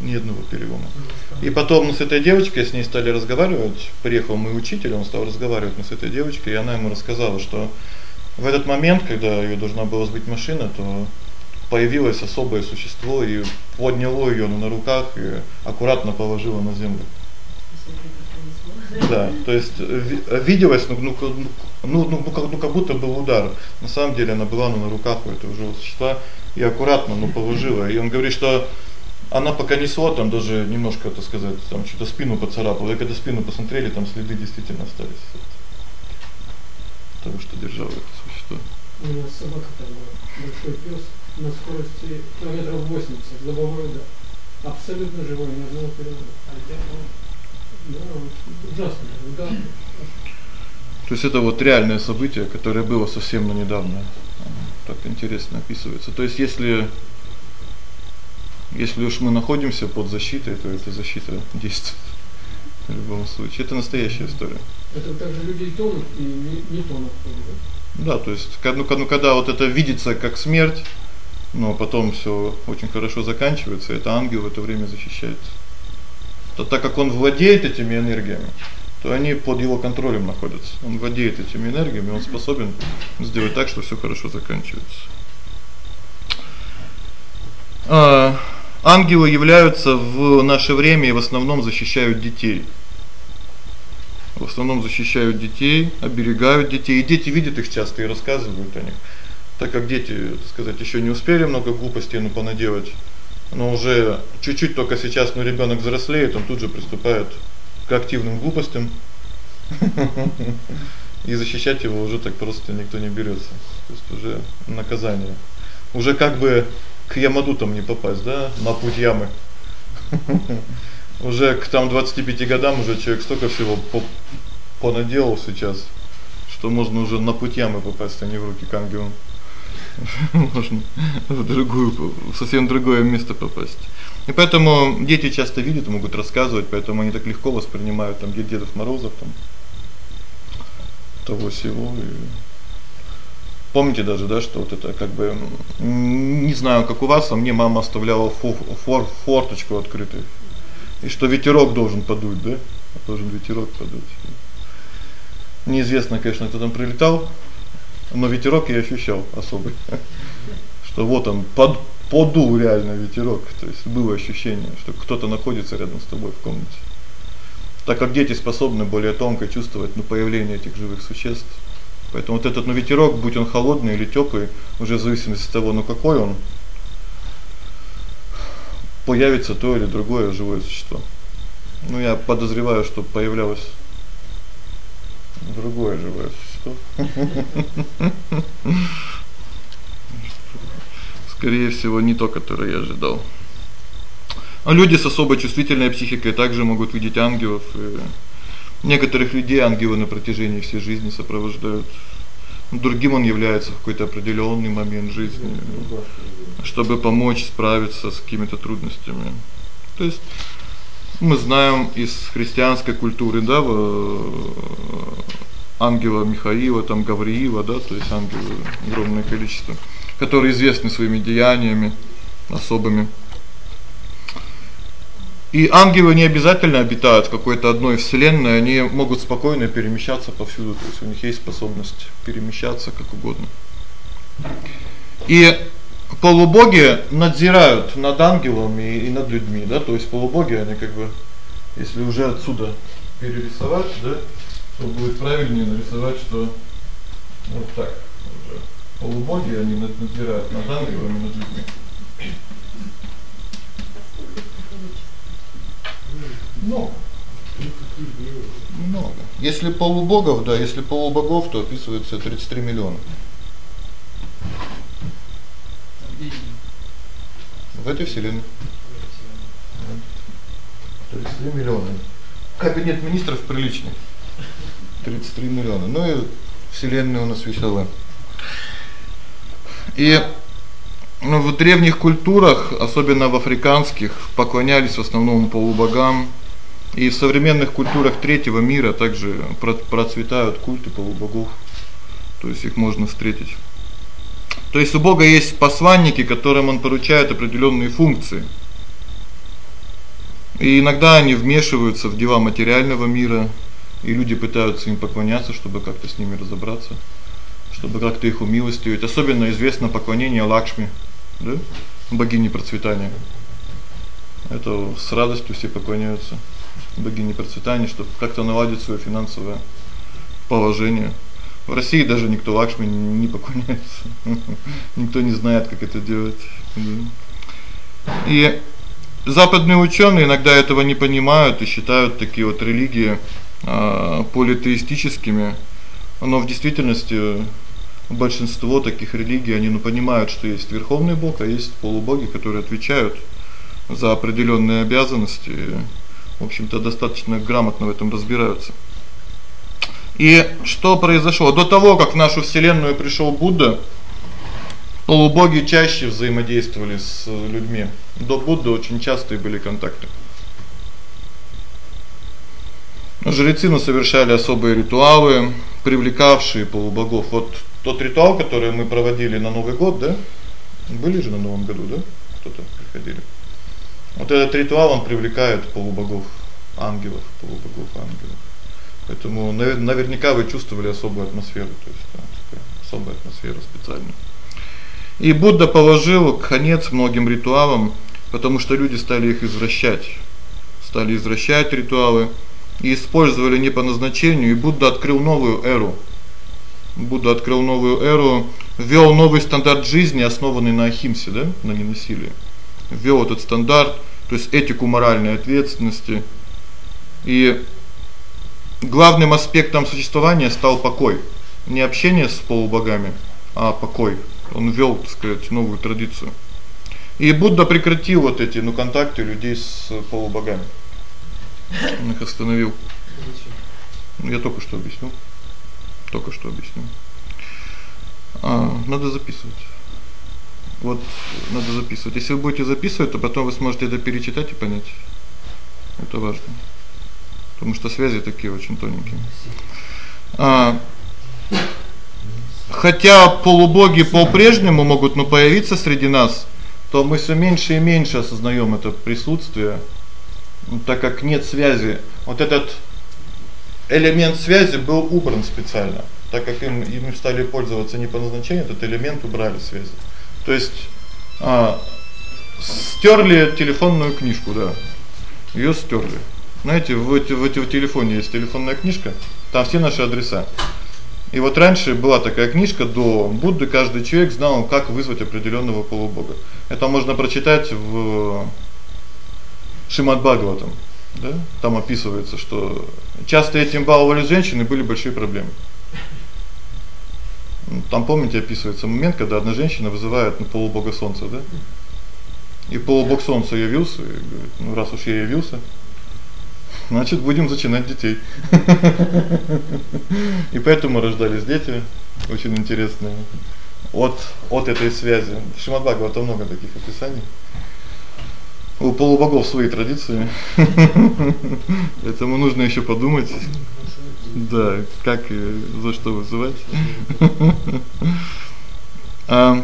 Ни одного перелома. И потом мы с этой девочкой с ней стали разговаривать. Приехал мой учитель, он стал разговаривать мы с этой девочкой, и она ему рассказала, что в этот момент, когда её должна была сбить машина, то появилось особое существо и подняло её на руках и аккуратно положило на землю. Да, то есть виделось, ну ну ну ну как ну как будто был удар. На самом деле она была ну, на руках у этого живого существа и аккуратно ну положила. И он говорит, что она пока несло, там даже немножко, так сказать, там что-то спину поцарапала. И когда спину посмотрели, там следы действительно остались. Того, что держало это. У нас собака там была, большой пёс на скорости километров 80 за да. Абсолютно живой, ни одного перелома. Да, ужасно, да. То есть это вот реальное событие, которое было совсем недавно. Так интересно описывается. То есть если если уж мы находимся под защитой, то эта защита действует в любом случае. Это настоящая история. Это также людей тонут и не, не тонут, да? Да, то есть ну, ну когда вот это видится как смерть, но потом всё очень хорошо заканчивается, это ангел в это время защищает. То так как он владеет этими энергиями, то они под его контролем находятся. Он владеет этими энергиями, он способен сделать так, что всё хорошо заканчивается. А ангелы являются в наше время и в основном защищают детей. В основном защищают детей, оберегают детей. И дети видят их часто и рассказывают о них. Так как дети, так сказать, ещё не успели много глупостей ну понаделать, но уже чуть-чуть только сейчас, ну ребёнок взрослеет, он тут же приступает к активным глупостям. И защищать его уже так просто никто не берётся. То есть уже наказание. Уже как бы к ямадутам не попасть, да, на путь ямы. Уже к там 25 годам уже человек столько всего по понаделал сейчас, что можно уже на путь ямы попасть, а не в руки к ангелам. Можно в другую, в совсем другое место попасть. И поэтому дети часто видят, могут рассказывать, поэтому они так легко воспринимают там Дедов Морозов там того всего и Помните даже, да, что вот это как бы не знаю, как у вас, а мне мама оставляла фор форточку открытой. И что ветерок должен подуть, да? Должен ветерок подуть. Неизвестно, конечно, кто там прилетал, но ветерок я ощущал особый. Что вот он под подул реально ветерок, то есть было ощущение, что кто-то находится рядом с тобой в комнате. Так как дети способны более тонко чувствовать ну появление этих живых существ, Поэтому вот этот ну ветерок, будь он холодный или тёплый, уже в зависимости от того, ну какой он, появится то или другое живое существо. Ну я подозреваю, что появлялось другое живое существо. Скорее всего, не то, которое я ожидал. А люди с особо чувствительной психикой также могут видеть ангелов и Некоторых людей ангелы на протяжении всей жизни сопровождают. Другим он является в какой-то определённый момент жизни, чтобы помочь справиться с какими-то трудностями. То есть мы знаем из христианской культуры, да, ангела Михаила, там Гавриила, да, то есть ангелы огромное количество, которые известны своими деяниями особыми. И ангелы не обязательно обитают в какой-то одной вселенной, они могут спокойно перемещаться повсюду, то есть у них есть способность перемещаться как угодно. И полубоги надзирают над ангелами и над людьми, да? То есть полубоги они как бы если уже отсюда перерисовать, да, то будет правильнее нарисовать, что вот так уже. Полубоги они надзирают над ангелами над людьми. Ну, Много. Если полубогов, да, если полубогов, то описывается 33 миллиона. В этой вселенной. 33 миллиона. Кабинет министров приличный. 33 миллиона. Ну и вселенная у нас веселая. И ну, в древних культурах, особенно в африканских, поклонялись в основном полубогам. И в современных культурах третьего мира также процветают культы полубогов. То есть их можно встретить. То есть у Бога есть посланники, которым он поручает определённые функции. И иногда они вмешиваются в дела материального мира, и люди пытаются им поклоняться, чтобы как-то с ними разобраться, чтобы как-то их умилостивить. Особенно известно поклонение Лакшми, да? Богине процветания. Это с радостью все поклоняются богине процветания, чтобы как-то наладить своё финансовое положение. В России даже никто Лакшми не поклоняется. Никто не знает, как это делать. И западные учёные иногда этого не понимают и считают такие вот религии а политеистическими. Но в действительности большинство таких религий, они ну понимают, что есть верховный бог, а есть полубоги, которые отвечают за определённые обязанности. В общем-то, достаточно грамотно в этом разбираются. И что произошло? До того, как в нашу вселенную пришёл Будда, полубоги чаще взаимодействовали с людьми. До Будды очень частые были контакты. Жрецы ну совершали особые ритуалы, привлекавшие полубогов. Вот тот ритуал, который мы проводили на Новый год, да? Были же на Новом году, да? Кто-то приходили. Вот этот ритуал он привлекает полубогов, ангелов, полубогов, ангелов. Поэтому наверняка вы чувствовали особую атмосферу, то есть да, такая особая атмосфера специальная. И Будда положил конец многим ритуалам, потому что люди стали их извращать. Стали извращать ритуалы и использовали не по назначению, и Будда открыл новую эру. Будда открыл новую эру, ввёл новый стандарт жизни, основанный на ахимсе, да, на ненасилии. Ввёл этот стандарт, то есть этику моральной ответственности. И главным аспектом существования стал покой. Не общение с полубогами, а покой. Он ввёл, так сказать, новую традицию. И Будда прекратил вот эти, ну, контакты людей с полубогами. Он их остановил. Я только что объяснил. Только что объяснил. А, надо записывать. Вот надо записывать. Если вы будете записывать, то потом вы сможете это перечитать и понять. Это важно потому что связи такие очень тоненькие. А хотя полубоги по-прежнему могут ну появиться среди нас, то мы всё меньше и меньше осознаём это присутствие, так как нет связи. Вот этот элемент связи был убран специально, так как им им стали пользоваться не по назначению, этот элемент убрали связи. То есть а стёрли телефонную книжку, да. Её стёрли. Знаете, в в в телефоне есть телефонная книжка, там все наши адреса. И вот раньше была такая книжка до Будды, каждый человек знал, как вызвать определённого полубога. Это можно прочитать в Шримад Бхагаватам, да? Там описывается, что часто этим баловали женщины, были большие проблемы. Там, помните, описывается момент, когда одна женщина вызывает на полубога солнца, да? И полубог солнца явился и говорит: "Ну раз уж я явился, значит, будем зачинать детей. И поэтому рождались дети очень интересные от от этой связи. В Шримад Бхагавата много таких описаний. У полубогов свои традиции. Поэтому нужно ещё подумать. Да, как за что вызывать. А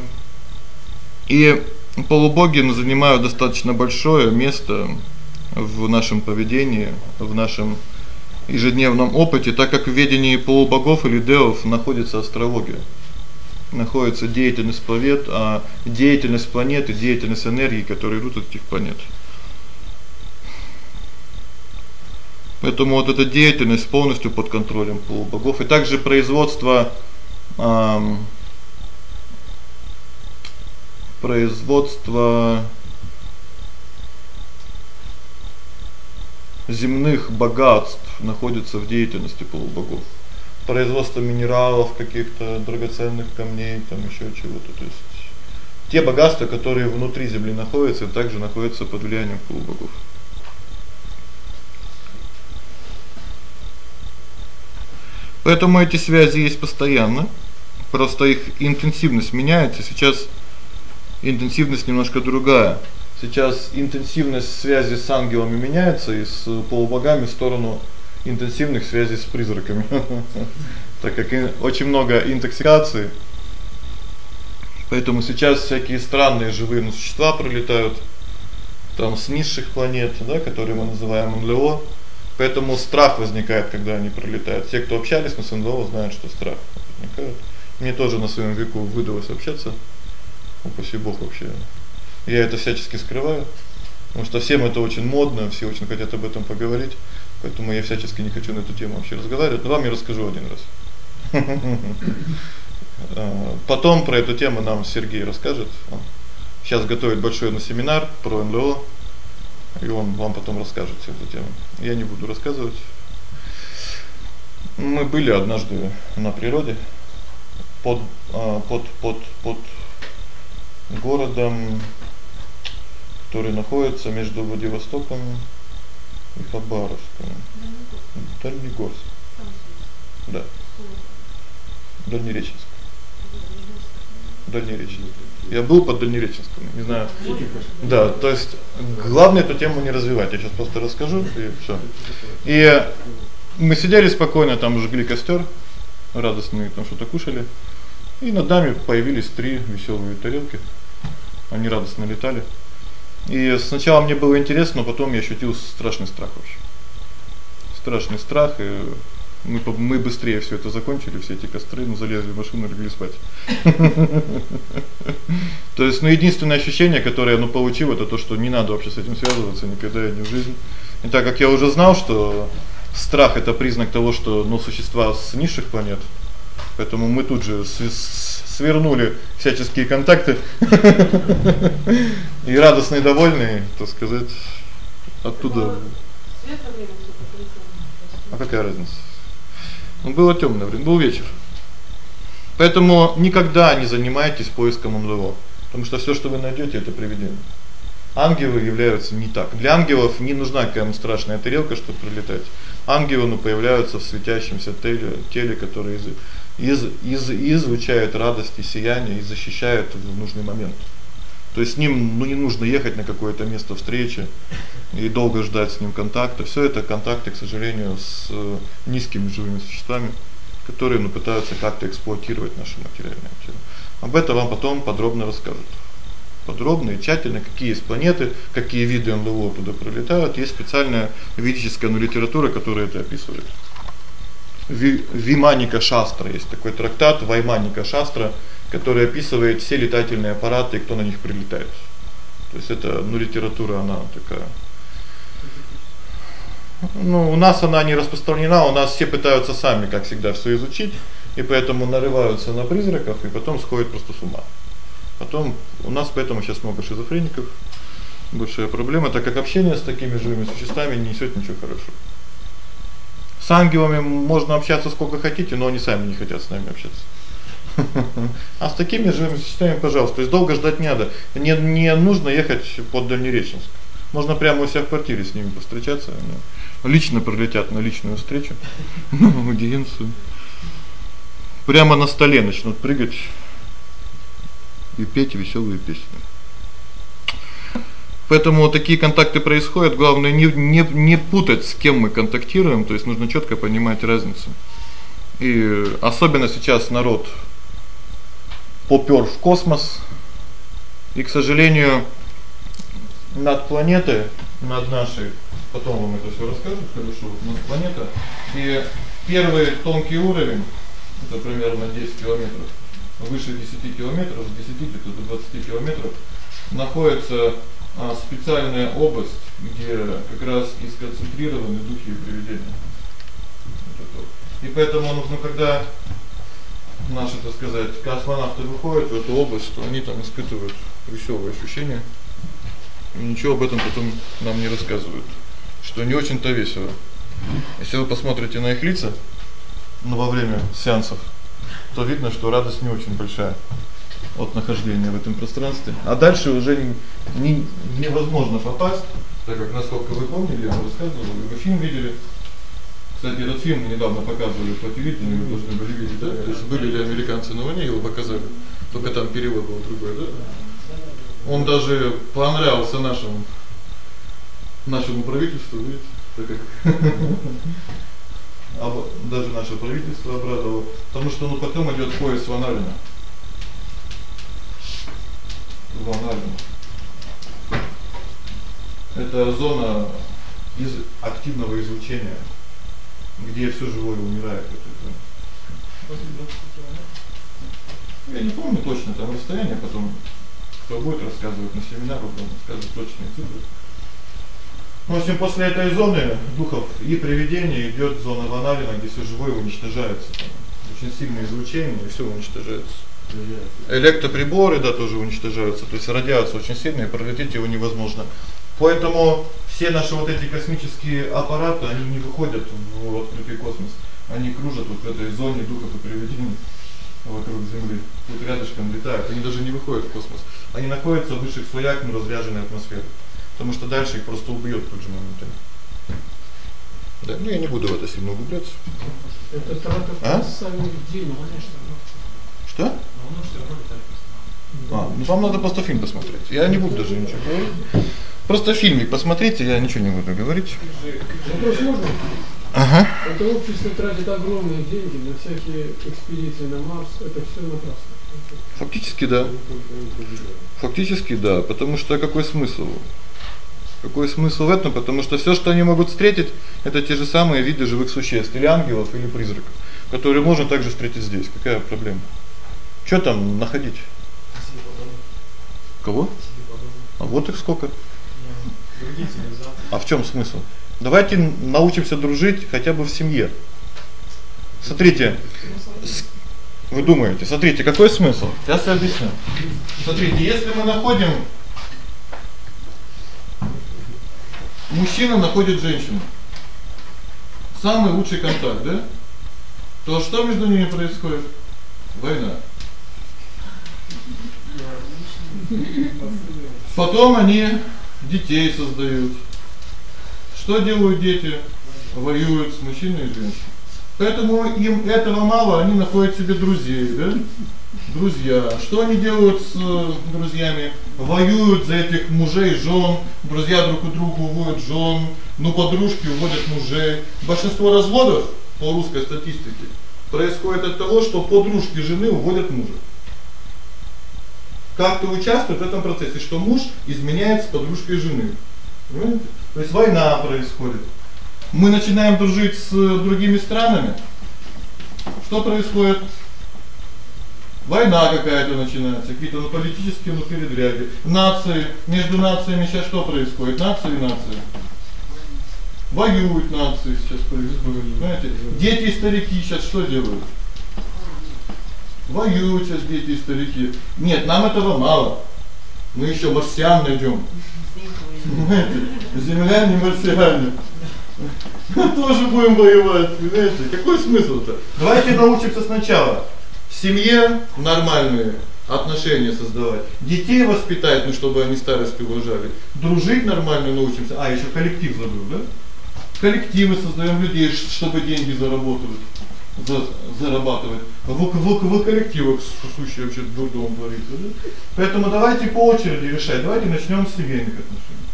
и полубоги занимают достаточно большое место в нашем поведении, в нашем ежедневном опыте, так как в ведении полубогов или деов находится астрология. Находится деятельность планет, а деятельность планеты, деятельность энергии, которые идут от этих планет. Поэтому вот эта деятельность полностью под контролем полубогов и также производство эм производство земных богатств находится в деятельности полубогов. Производство минералов, каких-то драгоценных камней, там ещё чего-то, то есть те богатства, которые внутри земли находятся, также находятся под влиянием полубогов. Поэтому эти связи есть постоянно. Просто их интенсивность меняется. Сейчас интенсивность немножко другая. Сейчас интенсивность связи с ангелами меняется и с полубогами в сторону интенсивных связей с призраками. Так как очень много интоксикации. Поэтому сейчас всякие странные живые существа прилетают там с низших планет, да, которые мы называем НЛО. Поэтому страх возникает, когда они пролетают. Те, кто общались с НЛО, знают, что страх возникает. Мне тоже на своем веку выдалось общаться. Упаси Бог вообще. Я это всячески скрываю, потому что всем это очень модно, все очень хотят об этом поговорить. Поэтому я всячески не хочу на эту тему вообще разговаривать, но вам я расскажу один раз. А, потом про эту тему нам Сергей расскажет. Он сейчас готовит большой на семинар про НЛО. И он вам потом расскажет всю эту тему. Я не буду рассказывать. Мы были однажды на природе под а, под под под городом, который находится между Владивостоком и Хабаровском. Дальнегорск. Да. Дальнереченск. Дальнереченск. Я был под Дальнереченском, не знаю. Да, то есть главное эту тему не развивать. Я сейчас просто расскажу и всё. И мы сидели спокойно, там жгли костёр, радостные там что-то кушали. И над нами появились три весёлые тарелки. Они радостно летали. И сначала мне было интересно, но потом я ощутил страшный страх вообще. Страшный страх, и мы мы быстрее всё это закончили, все эти костры, ну залезли в машину и легли спать. То есть, ну единственное ощущение, которое я ну получил, это то, что не надо вообще с этим связываться никогда ни в жизни. И так как я уже знал, что страх это признак того, что ну существа с низших планет. Поэтому мы тут же свернули всяческие контакты. И радостные, довольные, так сказать, оттуда. А какая разница? Ну было тёмное время, был вечер. Поэтому никогда не занимайтесь поиском НЛО, потому что всё, что вы найдёте это привидение. Ангелы являются не так. Для ангелов не нужна какая-то страшная тарелка, чтобы прилетать. Ангелы ну появляются в светящемся теле, теле, которое из из из излучают радость и сияние и защищают в нужный момент. То есть с ним ну не нужно ехать на какое-то место встречи и долго ждать с ним контакта. Всё это контакты, к сожалению, с низкими живыми существами, которые ну пытаются как-то эксплуатировать наше материальное тело. Об этом вам потом подробно расскажут подробно и тщательно, какие есть планеты, какие виды НЛО туда прилетают. Есть специальная ведическая ну, литература, которая это описывает. Виманика Шастра есть такой трактат Вайманика Шастра, который описывает все летательные аппараты и кто на них прилетает. То есть это ну литература она такая ну, у нас она не распространена, у нас все пытаются сами, как всегда, всё изучить, и поэтому нарываются на призраков и потом сходят просто с ума. Потом у нас поэтому сейчас много шизофреников. Большая проблема, так как общение с такими живыми существами не несёт ничего хорошего. С ангелами можно общаться сколько хотите, но они сами не хотят с нами общаться. А с такими живыми существами, пожалуйста, то есть долго ждать не надо. Не не нужно ехать под Дальнереченск. Можно прямо у себя в квартире с ними повстречаться, лично прилетят на личную встречу, на аудиенцию. Прямо на столе начнут прыгать и петь веселые песни. Поэтому такие контакты происходят, главное не не не путать, с кем мы контактируем, то есть нужно чётко понимать разницу. И особенно сейчас народ попёр в космос. И, к сожалению, над планетой, над нашей, потом вам это всё расскажу, хорошо, вот над планета. И первый тонкий уровень это примерно 10 километров выше 10 километров, с 10 где-то до 20 километров находится а, специальная область, где как раз и сконцентрированы духи и привидения. И поэтому нужно, когда наши, так сказать, космонавты выходят в эту область, то они там испытывают весёлые ощущения. И ничего об этом потом нам не рассказывают. что не очень-то весело. Если вы посмотрите на их лица, ну во время сеансов, то видно, что радость не очень большая от нахождения в этом пространстве. А дальше уже не, не невозможно попасть, так как насколько вы помнили, я вам рассказывал, вы фильм видели. Кстати, этот фильм недавно показывали по телевидению, вы должны были видеть, да? То есть были ли американцы на войне, его показали. Только там перевод был другой, да? Он даже понравился нашему нашему правительству, видите, так как а даже наше правительство обрадовало, потому что ну потом идёт поезд в В Анарин. Это зона из активного излучения, где всё живое умирает это. Я не помню точно там расстояние, потом кто будет рассказывать на семинарах, он скажет точные цифры. В общем, после этой зоны духов и привидений идёт зона Ванавина, где всё живое уничтожается. Очень сильное излучение, и всё уничтожается. Электроприборы да тоже уничтожаются, то есть радиация очень сильная, пролететь его невозможно. Поэтому все наши вот эти космические аппараты, они не выходят в открытый космос. Они кружат вот в этой зоне духов и привидений вокруг Земли. Вот рядышком летают, они даже не выходят в космос. Они находятся в высших слоях ну, разряженной атмосферы потому что дальше их просто убьёт тут же моментально. Да, ну я не буду в это сильно углубляться. Это трата а? самих денег. Что? А, ну вам надо просто фильм посмотреть. Я не буду даже ничего говорить. Просто фильмик посмотрите, я ничего не буду говорить. Вопрос можно? Ага. Это общество тратит огромные деньги на всякие экспедиции на Марс, это всё напрасно. Фактически да. Фактически да, потому что какой смысл? Какой смысл в этом? Потому что всё, что они могут встретить, это те же самые виды живых существ, или ангелов, или призраков, которые можно также встретить здесь. Какая проблема? Что там находить? Кого? А вот их сколько? А в чём смысл? Давайте научимся дружить хотя бы в семье. Смотрите. Вы думаете, смотрите, какой смысл? Сейчас я объясню. Смотрите, если мы находим мужчина находит женщину. Самый лучший контакт, да? То что между ними происходит? Война. Потом они детей создают. Что делают дети? Воюют с мужчиной и женщиной. Поэтому им этого мало, они находят себе друзей, да? друзья. Что они делают с э, друзьями? Воюют за этих мужей, жен, друзья друг у друга уводят жен, ну подружки уводят мужей. Большинство разводов по русской статистике происходит от того, что подружки жены уводят мужа. Как-то участвует в этом процессе, что муж изменяет с подружкой жены. Понимаете? То есть война происходит. Мы начинаем дружить с другими странами. Что происходит? Война какая-то начинается, какие-то ну, политические ну, передряги. Нации, между нациями сейчас что происходит? Нации и нации. Воюют нации сейчас происходит, знаете? Дети и старики сейчас что делают? Воюют сейчас дети старики. Нет, нам этого мало. Мы еще марсиан найдем. Понимаете? Земляне, марсиане. Тоже будем воевать, понимаете? Какой смысл-то? Давайте научимся сначала семье нормальные отношения создавать, детей воспитать, ну чтобы они старость уважали, дружить нормально научимся. А, ещё коллектив забыл, да? Коллективы создаём людей, чтобы деньги заработать, за, зарабатывать. В, в, в коллективах сущий вообще дурдом творится, да? Поэтому давайте по очереди решать. Давайте начнём с семейных отношений.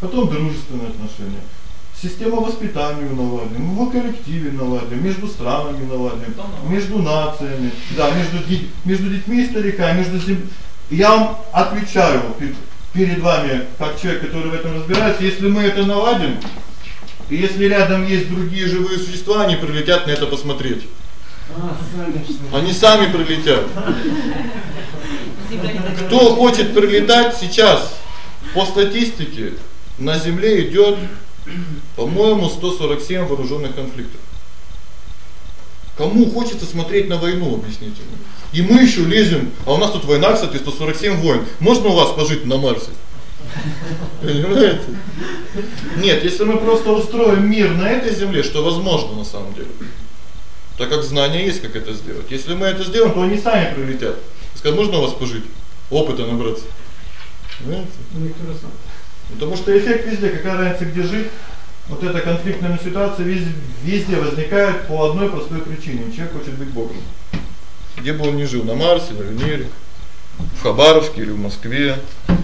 Потом дружественные отношения. Систему воспитания наладим, в коллективе наладим, между странами наладим, между нациями, да, между между детьми и стариками, между зем... Я вам отвечаю перед вами, как человек, который в этом разбирается, если мы это наладим, и если рядом есть другие живые существа, они прилетят на это посмотреть. Они сами прилетят. Кто хочет прилетать сейчас? По статистике на земле идёт по-моему, 147 вооружённых конфликтов. Кому хочется смотреть на войну, объясните мне. И мы ещё лезем, а у нас тут война, кстати, 147 войн. Можно у вас пожить на Марсе? Понимаете? Нет, если мы просто устроим мир на этой земле, что возможно на самом деле. Так как знание есть, как это сделать. Если мы это сделаем, то они сами прилетят. Скажут: "Можно у вас пожить, опыта набраться?" Понимаете? Ну, никто не знает. Потому что эффект везде, какая разница где жить. Вот эта конфликтная ситуация везде, везде возникает по одной простой причине. Человек хочет быть богом. Где бы он ни жил, на Марсе, на Венере, в Хабаровске или в Москве,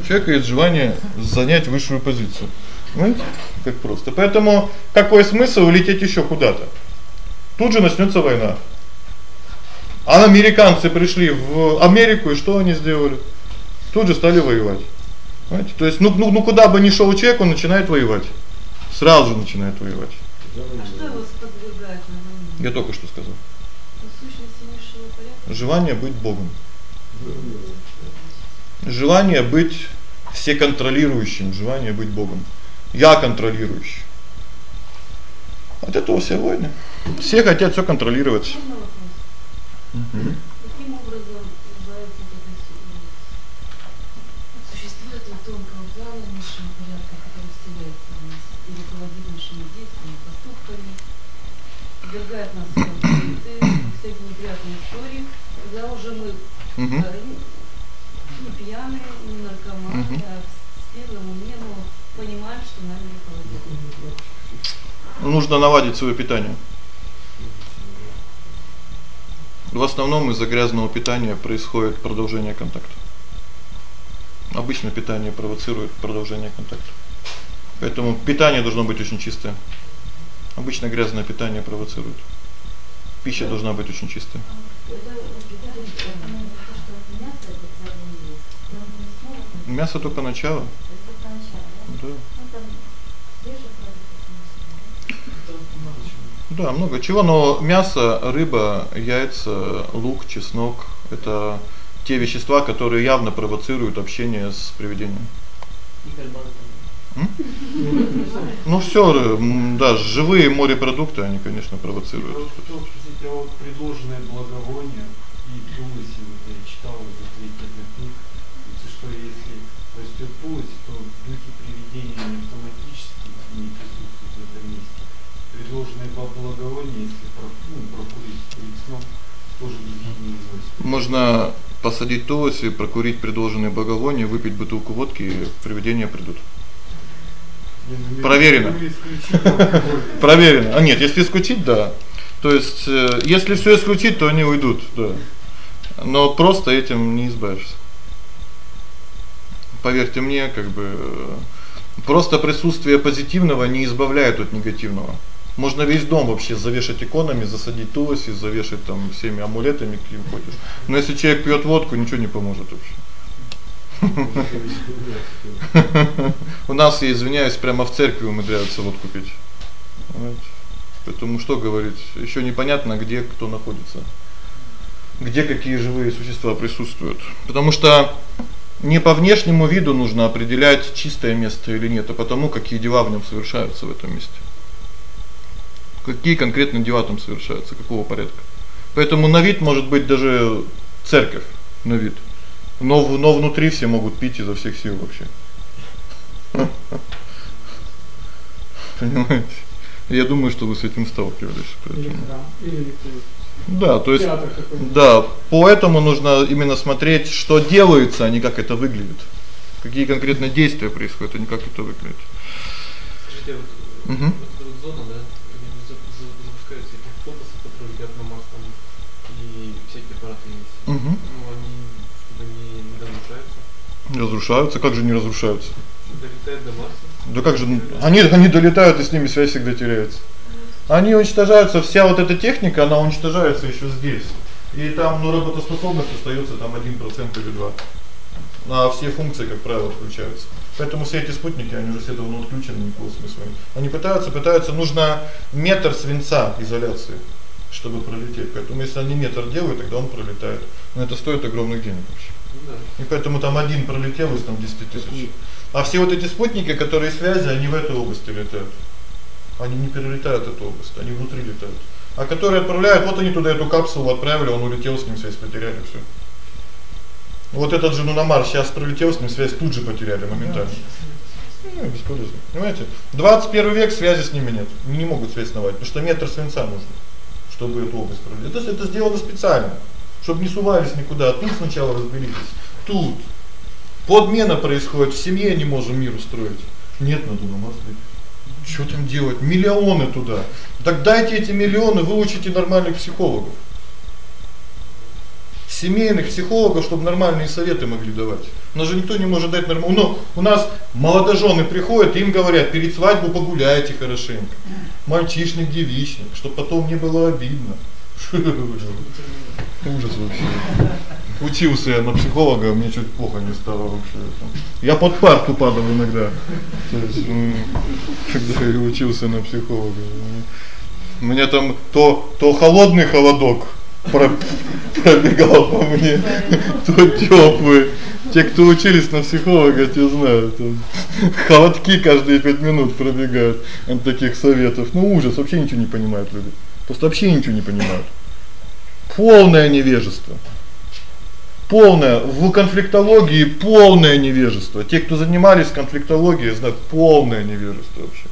человек есть желание занять высшую позицию. Понимаете? Как просто. Поэтому какой смысл улететь ещё куда-то? Тут же начнётся война. А американцы пришли в Америку, и что они сделали? Тут же стали воевать. Понимаете? То есть ну ну ну куда бы ни шёл человек, он начинает воевать. Сразу же начинает воевать. А что его сподвигает на войну? Я только что сказал. Желание быть богом. Желание быть всеконтролирующим, желание быть богом. Я контролирующий. От этого все войны. Все хотят всё контролировать. Угу. Каким образом избавиться от этой ситуации? Существует вот тонкого плана низшего порядка, который вселяется в нас и руководит нашими действиями, поступками, ввергает нас в конфликты, во всякие неприятные истории, когда уже мы Угу. Э, не пьяные, не наркоманы, Мгм. а в светлом уме, но понимаем, что нами руководят. Нужно наладить своё питание. В основном из-за грязного питания происходит продолжение контакта. Обычно питание провоцирует продолжение контакта. Поэтому питание должно быть очень чистое. Обычно грязное питание провоцирует. Пища должна быть очень чистая. Мясо только начало. Да. Да, много чего, но мясо, рыба, яйца, лук, чеснок это те вещества, которые явно провоцируют общение с привидением. Ну всё, да, живые морепродукты, они, конечно, провоцируют. вот хотел спросить, благовония, если ну, прокурить перед сном, тоже не выносят. Можно посадить тулоси, прокурить предложенные благовония, выпить бутылку водки, и привидения придут. Ну, Проверено. ну. Проверено. А нет, если исключить, да. То есть, э, если всё исключить, то они уйдут, да. Но просто этим не избавишься. Поверьте мне, как бы э, просто присутствие позитивного не избавляет от негативного. Можно весь дом вообще завешать иконами, засадить тулоси, завешать там всеми амулетами, каким хочешь. Но если человек пьёт водку, ничего не поможет вообще. У нас, я извиняюсь, прямо в церкви умудряются водку пить. Понимаете? Поэтому что говорить, ещё непонятно, где кто находится. Где какие живые существа присутствуют. Потому что не по внешнему виду нужно определять, чистое место или нет, а потому, какие дела в нём совершаются в этом месте. Какие конкретно дела там совершаются, какого порядка. Поэтому на вид может быть даже церковь на вид. Но в но внутри все могут пить изо всех сил вообще. Понимаете? Я думаю, что вы с этим сталкивались, Или поэтому. Да, то есть да, поэтому нужно именно смотреть, что делается, а не как это выглядит. Какие конкретно действия происходят, а не как это выглядит. Скажите, вот, эта вот зона, да, Разрушаются, как же не разрушаются? долетают до Марса. Да как же они они долетают и с ними связь всегда теряется. Они уничтожаются, вся вот эта техника, она уничтожается ещё здесь. И там, ну, работоспособность остаётся там 1% или 2. А все функции, как правило, включаются. Поэтому все эти спутники, они уже все давно отключены, никакого смысла нет. Они пытаются, пытаются, нужно метр свинца изоляции, чтобы пролететь. Поэтому если они метр делают, тогда он пролетает. Но это стоит огромных денег вообще. И поэтому там один пролетел из там 10 тысяч. А все вот эти спутники, которые связи, они в этой области летают. Они не перелетают эту область, они внутри летают. А которые отправляют, вот они туда эту капсулу отправили, он улетел, с ним связь потеряли, всё. Вот этот же ну на Марс сейчас пролетел, с ним связь тут же потеряли моментально. Ну, бесполезно. Понимаете? 21 век связи с ними нет. Не могут связь наводить, потому что метр свинца нужно, чтобы эту область пролить. Это это сделано специально, чтобы не сувались никуда. Тут сначала разберитесь. Тут подмена происходит в семье, не можем мир устроить. Нет, надо на лететь. Что там делать? Миллионы туда. Так дайте эти миллионы, выучите нормальных психологов. Семейных психологов, чтобы нормальные советы могли давать. Но же никто не может дать нормально. Ну, у нас молодожены приходят, им говорят: "Перед свадьбой погуляйте хорошенько". Мальчишник, девичник, чтобы потом не было обидно. Ужас вообще. Учился я на психолога, мне чуть плохо не стало вообще. Я под парту падал иногда. То есть, когда я учился на психолога. У меня там то то холодный холодок пробегал по мне, то тёплый. Те, кто учились на психолога, те знают. Холодки каждые 5 минут пробегают от таких советов. Ну ужас, вообще ничего не понимают люди. Просто вообще ничего не понимают. Полное невежество. Полное в конфликтологии полное невежество. Те, кто занимались конфликтологией, знают полное невежество вообще.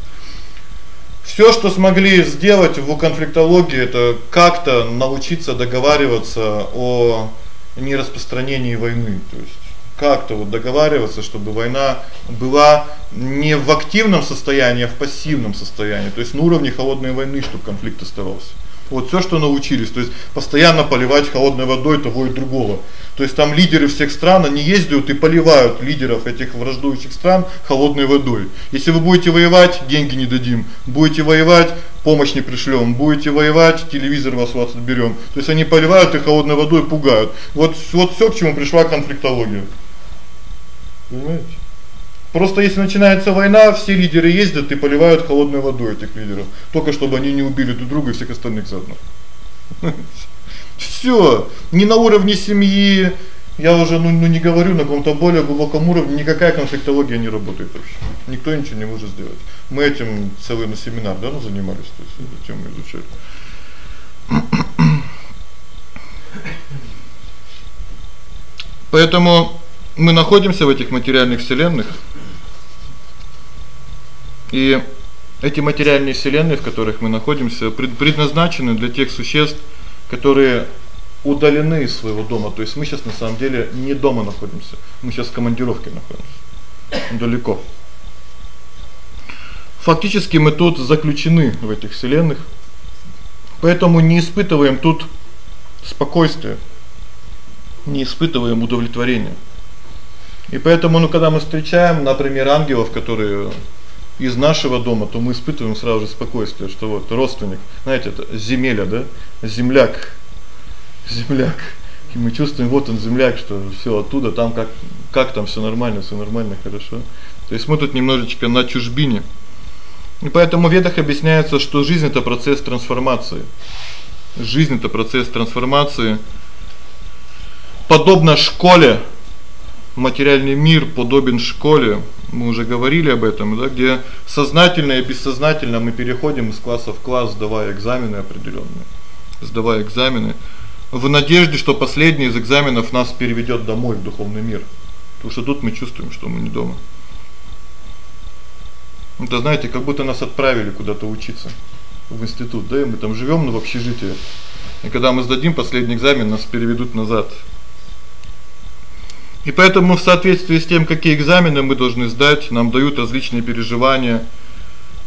Всё, что смогли сделать в конфликтологии это как-то научиться договариваться о нераспространении войны, то есть как-то вот договариваться, чтобы война была не в активном состоянии, а в пассивном состоянии, то есть на уровне холодной войны, чтобы конфликт оставался. Вот всё, что научились, то есть постоянно поливать холодной водой того и другого. То есть там лидеры всех стран, они ездят и поливают лидеров этих враждующих стран холодной водой. Если вы будете воевать, деньги не дадим. Будете воевать, помощь не пришлём. Будете воевать, телевизор вас у вас. То есть они поливают и холодной водой пугают. Вот вот всё, к чему пришла конфликтология. Понимаете? Просто если начинается война, все лидеры ездят и поливают холодной водой этих лидеров, только чтобы они не убили друг друга и всех остальных заодно. Всё, не на уровне семьи, я уже ну, ну не говорю на каком-то более глубоком уровне, никакая конфликтология не работает вообще. Никто ничего не может сделать. Мы этим целый на семинар, да, ну занимались, то есть эту тему изучали. Поэтому мы находимся в этих материальных вселенных. И эти материальные вселенные, в которых мы находимся, предназначены для тех существ, которые удалены из своего дома. То есть мы сейчас на самом деле не дома находимся. Мы сейчас в командировке находимся. Далеко. Фактически мы тут заключены в этих вселенных. Поэтому не испытываем тут спокойствия. Не испытываем удовлетворения. И поэтому, ну когда мы встречаем, например, ангелов, которые из нашего дома, то мы испытываем сразу же спокойствие, что вот родственник, знаете, это земеля, да? Земляк. Земляк. И мы чувствуем, вот он земляк, что всё оттуда, там как как там всё нормально, всё нормально, хорошо. То есть мы тут немножечко на чужбине. И поэтому в ведах объясняется, что жизнь это процесс трансформации. Жизнь это процесс трансформации. Подобно школе, материальный мир подобен школе. Мы уже говорили об этом, да, где сознательно и бессознательно мы переходим из класса в класс, сдавая экзамены определённые. Сдавая экзамены в надежде, что последний из экзаменов нас переведёт домой в духовный мир. Потому что тут мы чувствуем, что мы не дома. Это знаете, как будто нас отправили куда-то учиться в институт, да, и мы там живём, ну, в общежитии. И когда мы сдадим последний экзамен, нас переведут назад и поэтому в соответствии с тем, какие экзамены мы должны сдать, нам дают различные переживания,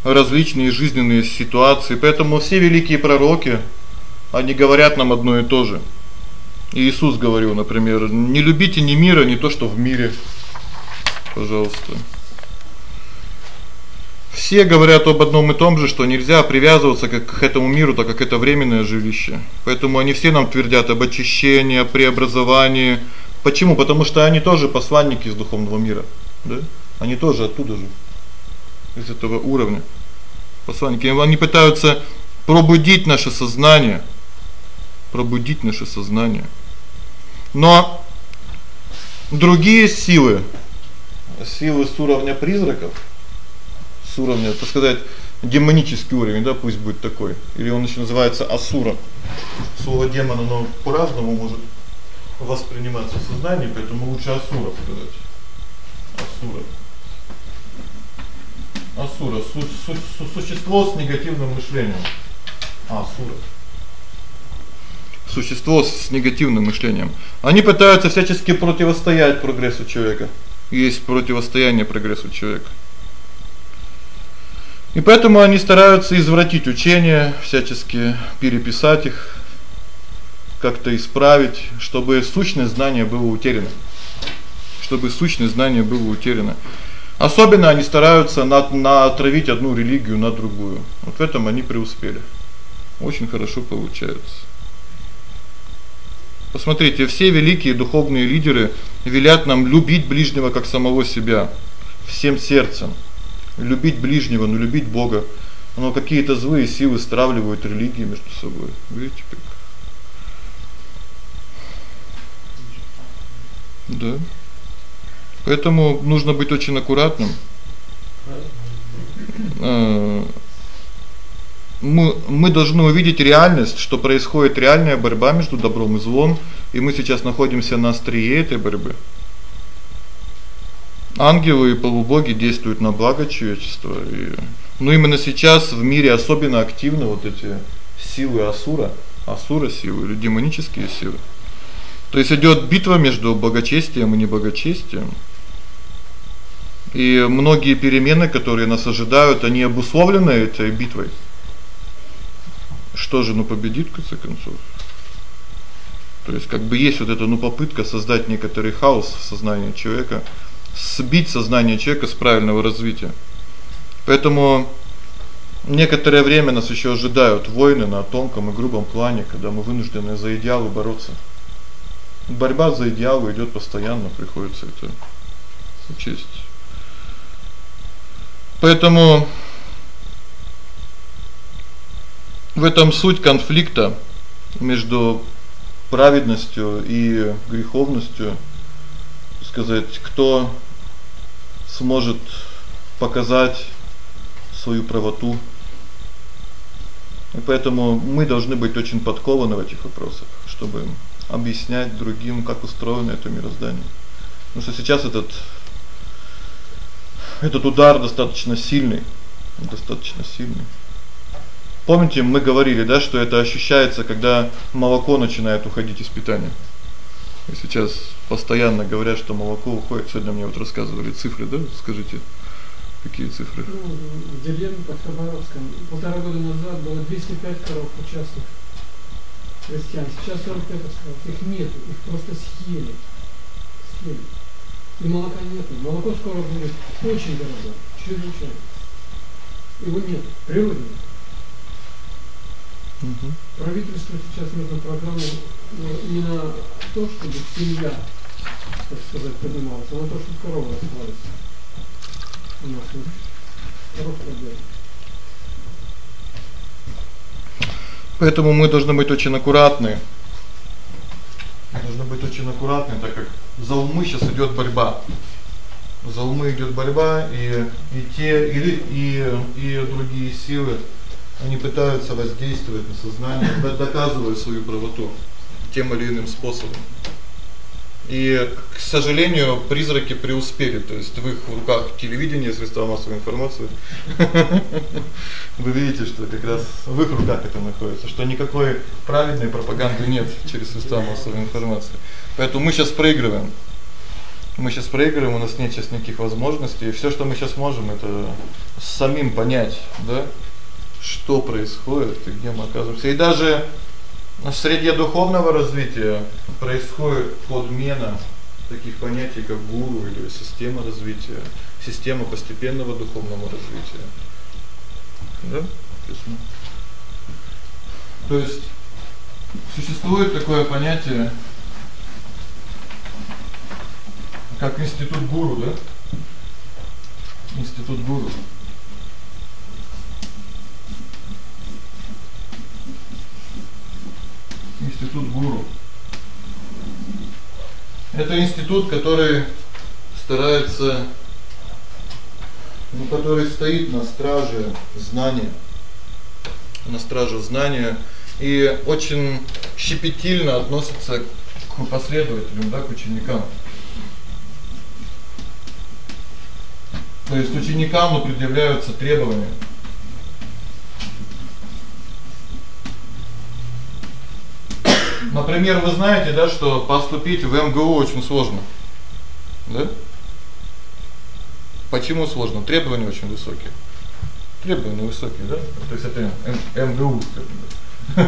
различные жизненные ситуации. Поэтому все великие пророки, они говорят нам одно и то же. И Иисус говорил, например: "Не любите ни мира, ни то, что в мире". Пожалуйста. Все говорят об одном и том же, что нельзя привязываться к, к этому миру, так как это временное жилище. Поэтому они все нам твердят об очищении, о преобразовании, Почему? Потому что они тоже посланники из духовного мира, да? Они тоже оттуда же. Из этого уровня. Посланники, они пытаются пробудить наше сознание, пробудить наше сознание. Но другие силы, силы с уровня призраков, с уровня, так сказать, демонический уровень, да, пусть будет такой, или он ещё называется асура. Слово демон оно по-разному может восприниматься в сознании, поэтому лучше асура сказать. Асура. Асура су, су, су, существо с негативным мышлением. Асура. Существо с негативным мышлением. Они пытаются всячески противостоять прогрессу человека. Есть противостояние прогрессу человека. И поэтому они стараются извратить учения, всячески переписать их, как-то исправить, чтобы сущность знания было утеряно. Чтобы сущность знания было утеряно. Особенно они стараются на натравить одну религию на другую. Вот в этом они преуспели. Очень хорошо получается. Посмотрите, все великие духовные лидеры велят нам любить ближнего как самого себя всем сердцем любить ближнего, но любить Бога. Но какие-то злые силы стравливают религии между собой. Видите Да. Поэтому нужно быть очень аккуратным. А мы мы должны увидеть реальность, что происходит реальная борьба между добром и злом, и мы сейчас находимся на острие этой борьбы. Ангелы и полубоги действуют на благо человечества, и но именно сейчас в мире особенно активны вот эти силы асура, асура силы демонические силы. То есть идёт битва между богочестием и небогочестием. И многие перемены, которые нас ожидают, они обусловлены этой битвой. Что же ну победит в конце концов? То есть как бы есть вот эта ну попытка создать некоторый хаос в сознании человека сбить сознание человека с правильного развития. Поэтому некоторое время нас ещё ожидают войны на тонком и грубом плане, когда мы вынуждены за идеалы бороться. Борьба за идеалы идёт постоянно, приходится это учесть. Поэтому в этом суть конфликта между праведностью и греховностью, сказать, кто сможет показать свою правоту. И поэтому мы должны быть очень подкованы в этих вопросах, чтобы объяснять другим, как устроено это мироздание. Потому что сейчас этот этот удар достаточно сильный, достаточно сильный. Помните, мы говорили, да, что это ощущается, когда молоко начинает уходить из питания. И сейчас постоянно говорят, что молоко уходит. Сегодня мне вот рассказывали цифры, да? Скажите, какие цифры? Ну, в деревне под Хабаровском полтора года назад было 205 коров участных крестьян. Сейчас 45 осталось. Их нет, их просто съели. Съели. И молока нет. Молоко скоро будет очень дорого, чрезвычайно. Его нет, природы нет. Угу. Правительству сейчас нужна программа ну, не на то, чтобы семья, так сказать, поднималась, а на то, чтобы корова оставалась. У нас коров проблема. Поэтому мы должны быть очень аккуратны. Должны быть очень аккуратны, так как за умы сейчас идёт борьба. За умы идёт борьба, и и те и и и другие силы они пытаются воздействовать на сознание, доказывая свою правоту тем или иным способом. И, к сожалению, призраки преуспели, то есть в их руках телевидение, средства массовой информации. Вы видите, что как раз в их руках это находится, что никакой правильной пропаганды нет через средства массовой информации. Поэтому мы сейчас проигрываем. Мы сейчас проигрываем, у нас нет сейчас никаких возможностей, и всё, что мы сейчас можем это самим понять, да? что происходит и где мы оказываемся. И даже в среде духовного развития происходит подмена таких понятий, как гуру или система развития, система постепенного духовного развития. Да? То есть существует такое понятие как институт гуру, да? Институт гуру. Институт гуру. Это институт, который старается ну, который стоит на страже знания. На страже знания и очень щепетильно относится к последователям, да, к ученикам. То есть ученикам ну предъявляются требования. Например, вы знаете, да, что поступить в МГУ очень сложно. Да? Почему сложно? Требования очень высокие. Требования высокие, да? То есть это МГУ,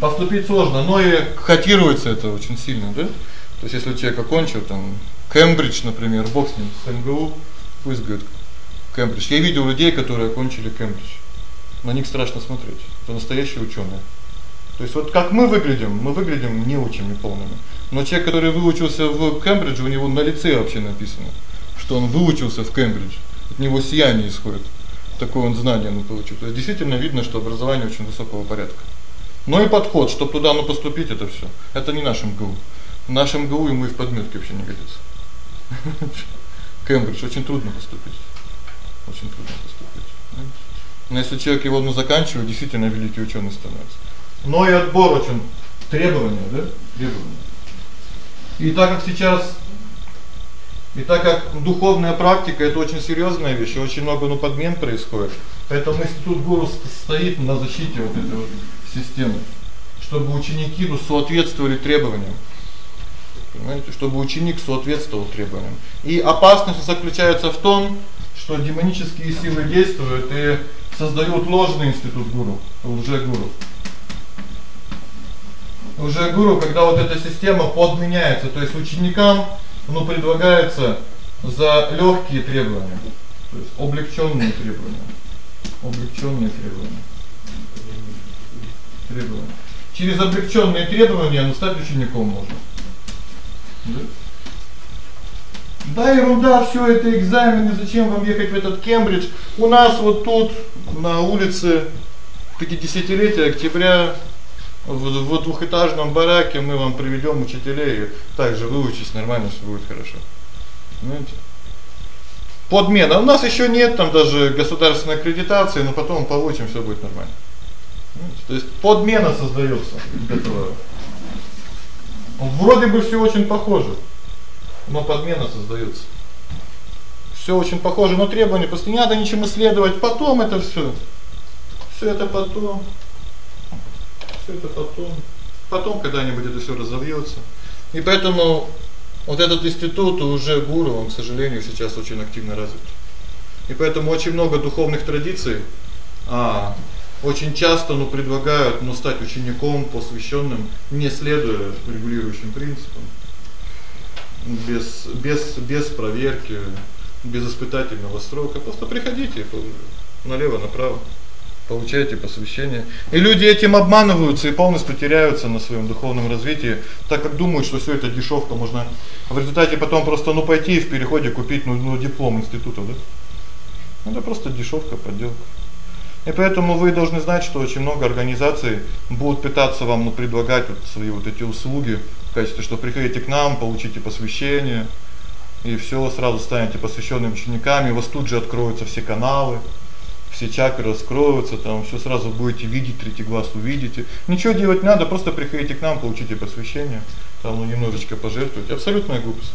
Поступить сложно, но и котируется это очень сильно, да? То есть если человек окончил там Кембридж, например, бог с ним, с МГУ, пусть говорит Кембридж. Я видел людей, которые окончили Кембридж. На них страшно смотреть. Это настоящие ученые. То есть вот как мы выглядим, мы выглядим не очень неполными. Но человек, который выучился в Кембридже, у него на лице вообще написано, что он выучился в Кембридже. От него сияние исходит. Такое он знание он получил. То есть действительно видно, что образование очень высокого порядка. Но и подход, чтобы туда ну поступить это всё. Это не наш МГУ. В нашем МГУ ему и в подметке вообще не годится. Кембридж очень трудно поступить. Очень трудно поступить. Но если человек его ну заканчивает, действительно великий учёный становится. Но и отбор очень требования, да? Требования. И так как сейчас и так как духовная практика это очень серьёзная вещь, очень много ну подмен происходит. Поэтому институт гуру стоит на защите вот этой вот системы, чтобы ученики ну соответствовали требованиям. Понимаете, чтобы ученик соответствовал требованиям. И опасность заключается в том, что демонические силы действуют и создают ложный институт гуру, лже-гуру. Лже-гуру, когда вот эта система подменяется, то есть ученикам ну предлагается за лёгкие требования, то есть облегчённые требования. Облегчённые требования. Требования. Через облегчённые требования ну стать учеником можно. Да? Да ерунда, всё это экзамены, зачем вам ехать в этот Кембридж? У нас вот тут на улице 50-летия октября в, в двухэтажном бараке мы вам приведём учителей, также выучитесь нормально, всё будет хорошо. Понимаете? Подмена. У нас ещё нет там даже государственной аккредитации, но потом получим, всё будет нормально. Понимаете? То есть подмена создаётся этого Вроде бы всё очень похоже, но подмена создаётся. Всё очень похоже, но требования просто не надо ничем исследовать, потом это всё. Всё это потом. Всё это потом. Потом когда-нибудь это всё разовьётся. И поэтому вот этот институт уже гуру, он, к сожалению, сейчас очень активно развит. И поэтому очень много духовных традиций а очень часто, ну, предлагают, ну, стать учеником, посвящённым, не следуя регулирующим принципам. Без без без проверки, без испытательного срока. Просто приходите налево, направо, получайте посвящение. И люди этим обманываются и полностью теряются на своём духовном развитии, так как думают, что всё это дешёвка, можно в результате потом просто ну пойти и в переходе купить ну, ну диплом института, да? Это просто дешёвка, подделка. И поэтому вы должны знать, что очень много организаций будут пытаться вам ну предлагать вот свои вот эти услуги в качестве, что приходите к нам, получите посвящение, и всё, сразу станете посвящёнными учениками, у вас тут же откроются все каналы, все чакры раскроются, там всё сразу будете видеть, третий глаз увидите. Ничего делать не надо, просто приходите к нам, получите посвящение, там ну немножечко пожертвуйте. Абсолютная глупость.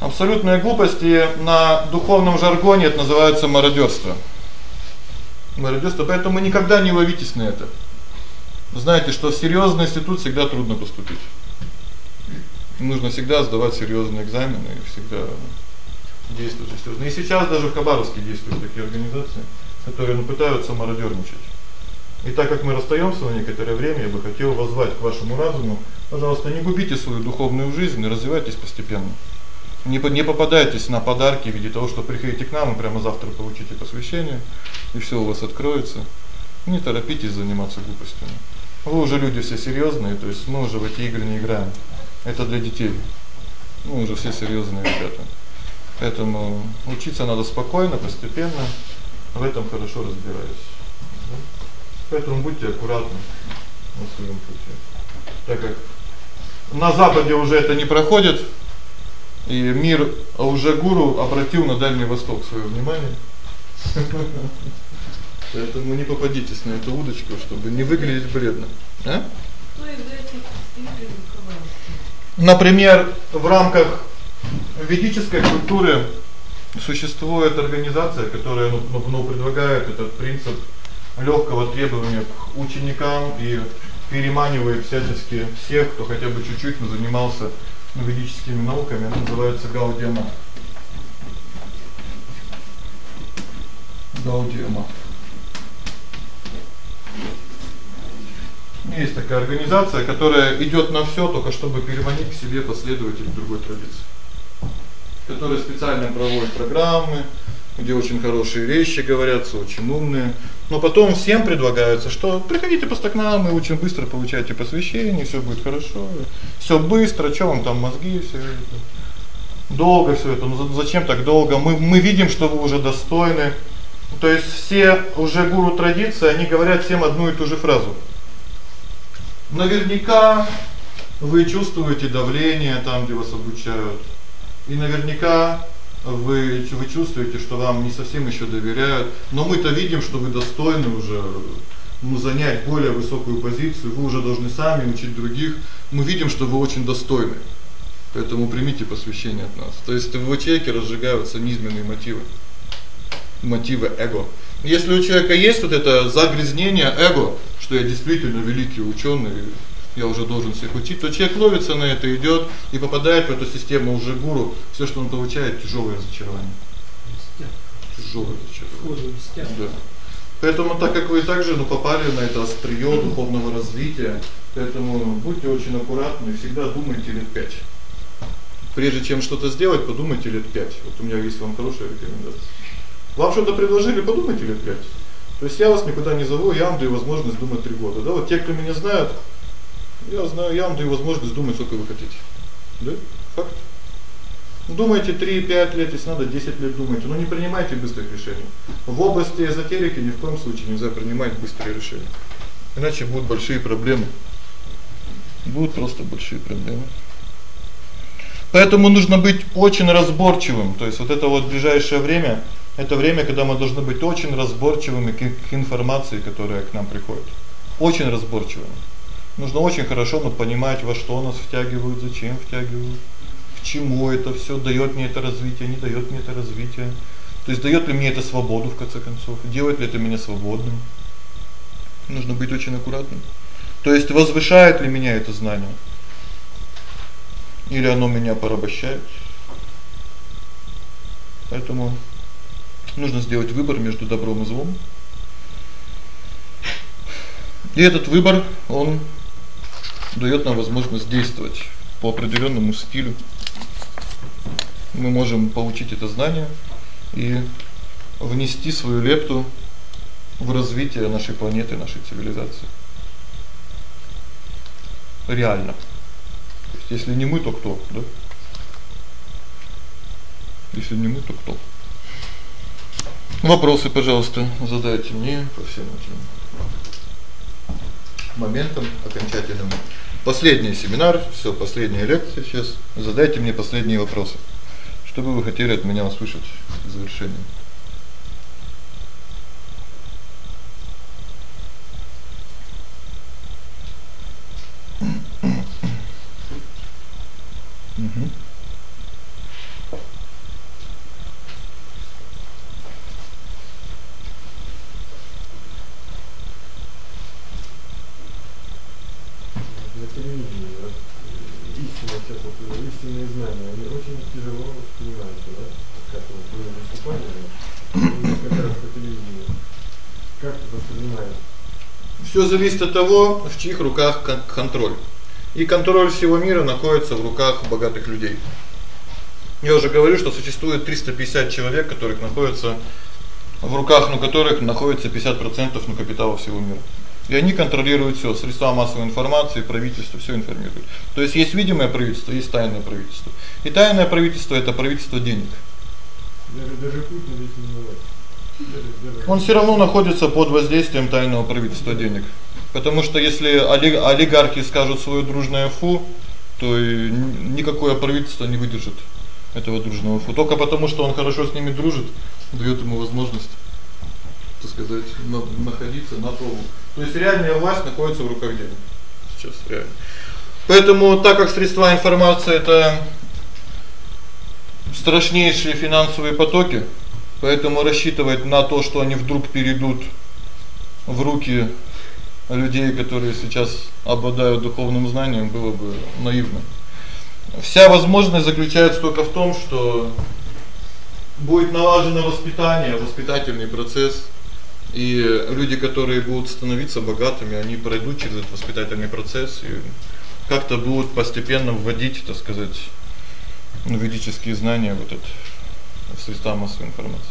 Абсолютная глупость, и на духовном жаргоне это называется мародёрство. Мародёрство, поэтому никогда не ловитесь на это. Знаете, что в серьёзный институт всегда трудно поступить. Нужно всегда сдавать серьёзные экзамены и всегда действовать серьёзно. И сейчас даже в Хабаровске действуют такие организации, которые ну пытаются мародёрничать. И так как мы расстаёмся на некоторое время, я бы хотел воззвать к вашему разуму, пожалуйста, не губите свою духовную жизнь развивайтесь постепенно. Не не попадайтесь на подарки в виде того, что приходите к нам и прямо завтра получите посвящение, и всё у вас откроется. Не торопитесь заниматься глупостями. Вы уже люди все серьёзные, то есть мы уже в эти игры не играем. Это для детей. Мы уже все серьёзные ребята. Поэтому учиться надо спокойно, постепенно. В этом хорошо разбираюсь. Поэтому будьте аккуратны на своём пути. Так как на западе уже это не проходит, и мир уже гуру обратил на Дальний Восток своё внимание. Поэтому не попадитесь на эту удочку, чтобы не выглядеть бредно. А? Например, в рамках В ведической культуре существует организация, которая ну, ну, ну предлагает этот принцип лёгкого требования к ученикам и переманивает всячески всех, кто хотя бы чуть-чуть ну, занимался ведическими науками, она называется Гаудиама. Гаудиама. Есть такая организация, которая идёт на всё, только чтобы переманить к себе последователей другой традиции. Которая специально проводит программы, где очень хорошие вещи говорятся, очень умные. Но потом всем предлагается, что приходите просто к нам, и очень быстро получаете посвящение, всё будет хорошо. Всё быстро, что вам там мозги всё это. Долго всё это. Ну зачем так долго? Мы мы видим, что вы уже достойны. То есть все уже гуру традиции, они говорят всем одну и ту же фразу. Наверняка вы чувствуете давление там, где вас обучают. И наверняка вы вы чувствуете, что вам не совсем ещё доверяют, но мы-то видим, что вы достойны уже ну занять более высокую позицию, вы уже должны сами учить других. Мы видим, что вы очень достойны. Поэтому примите посвящение от нас. То есть в человеке разжигаются низменные мотивы. Мотивы эго. Если у человека есть вот это загрязнение эго, что я действительно великий учёный, я уже должен всех учить, то человек ловится на это, идёт и попадает в эту систему уже гуру. Всё, что он получает тяжёлое разочарование. Тяжёлое разочарование. Да. Поэтому так как вы также ну попали на это остриё духовного развития, поэтому будьте очень аккуратны, всегда думайте лет 5. Прежде чем что-то сделать, подумайте лет 5. Вот у меня есть вам хорошая рекомендация. Вам что-то предложили, подумайте лет 5. То есть я вас никуда не зову, я вам даю возможность думать 3 года. Да, вот те, кто меня знают, я знаю, я вам даю возможность думать, сколько вы хотите. Да? Факт. Думайте 3-5 лет, если надо 10 лет думайте, но не принимайте быстрых решений. В области эзотерики ни в коем случае нельзя принимать быстрые решения. Иначе будут большие проблемы. Будут просто большие проблемы. Поэтому нужно быть очень разборчивым. То есть вот это вот ближайшее время это время, когда мы должны быть очень разборчивыми к информации, которая к нам приходит. Очень разборчивыми. Нужно очень хорошо ну понимать, во что нас втягивают, зачем втягивают, к чему это всё даёт мне это развитие, не даёт мне это развитие. То есть даёт ли мне это свободу в конце концов, делает ли это меня свободным. Нужно быть очень аккуратным. То есть возвышает ли меня это знание? Или оно меня порабощает? Поэтому нужно сделать выбор между добром и злом. И этот выбор, он даёт нам возможность действовать по определённому стилю. Мы можем получить это знание и внести свою лепту в развитие нашей планеты, нашей цивилизации. Реально. То есть если не мы, то кто, да? Если не мы, то кто? Вопросы, пожалуйста, задайте мне по всем этим моментам окончательным. Последний семинар, всё, последняя лекция сейчас. Задайте мне последние вопросы. Что бы вы хотели от меня услышать в завершении? Угу. истинные знания, они очень тяжело воспринимаются, да? Как вот вы выступали, как раз по телевидению. Как воспринимают? Всё зависит от того, в чьих руках контроль. И контроль всего мира находится в руках богатых людей. Я уже говорю, что существует 350 человек, которых находятся в руках, ну которых находится 50% ну капитала всего мира. И они контролируют всё, средства массовой информации, правительство всё информирует. То есть есть видимое правительство, есть тайное правительство. И тайное правительство это правительство денег. Даже даже Путин здесь не бывает. Он всё равно находится под воздействием тайного правительства денег. Потому что если олигархи скажут своё дружное фу, то никакое правительство не выдержит этого дружного фу. Только потому, что он хорошо с ними дружит, даёт ему возможность так сказать, находиться на плаву. То есть реальная власть находится в руках денег. Сейчас реально. Поэтому так как средства информации это страшнейшие финансовые потоки, поэтому рассчитывать на то, что они вдруг перейдут в руки людей, которые сейчас обладают духовным знанием, было бы наивно. Вся возможность заключается только в том, что будет налажено воспитание, воспитательный процесс, и люди, которые будут становиться богатыми, они пройдут через этот воспитательный процесс и как-то будут постепенно вводить, так сказать, ведические знания вот это в средства массовой информации.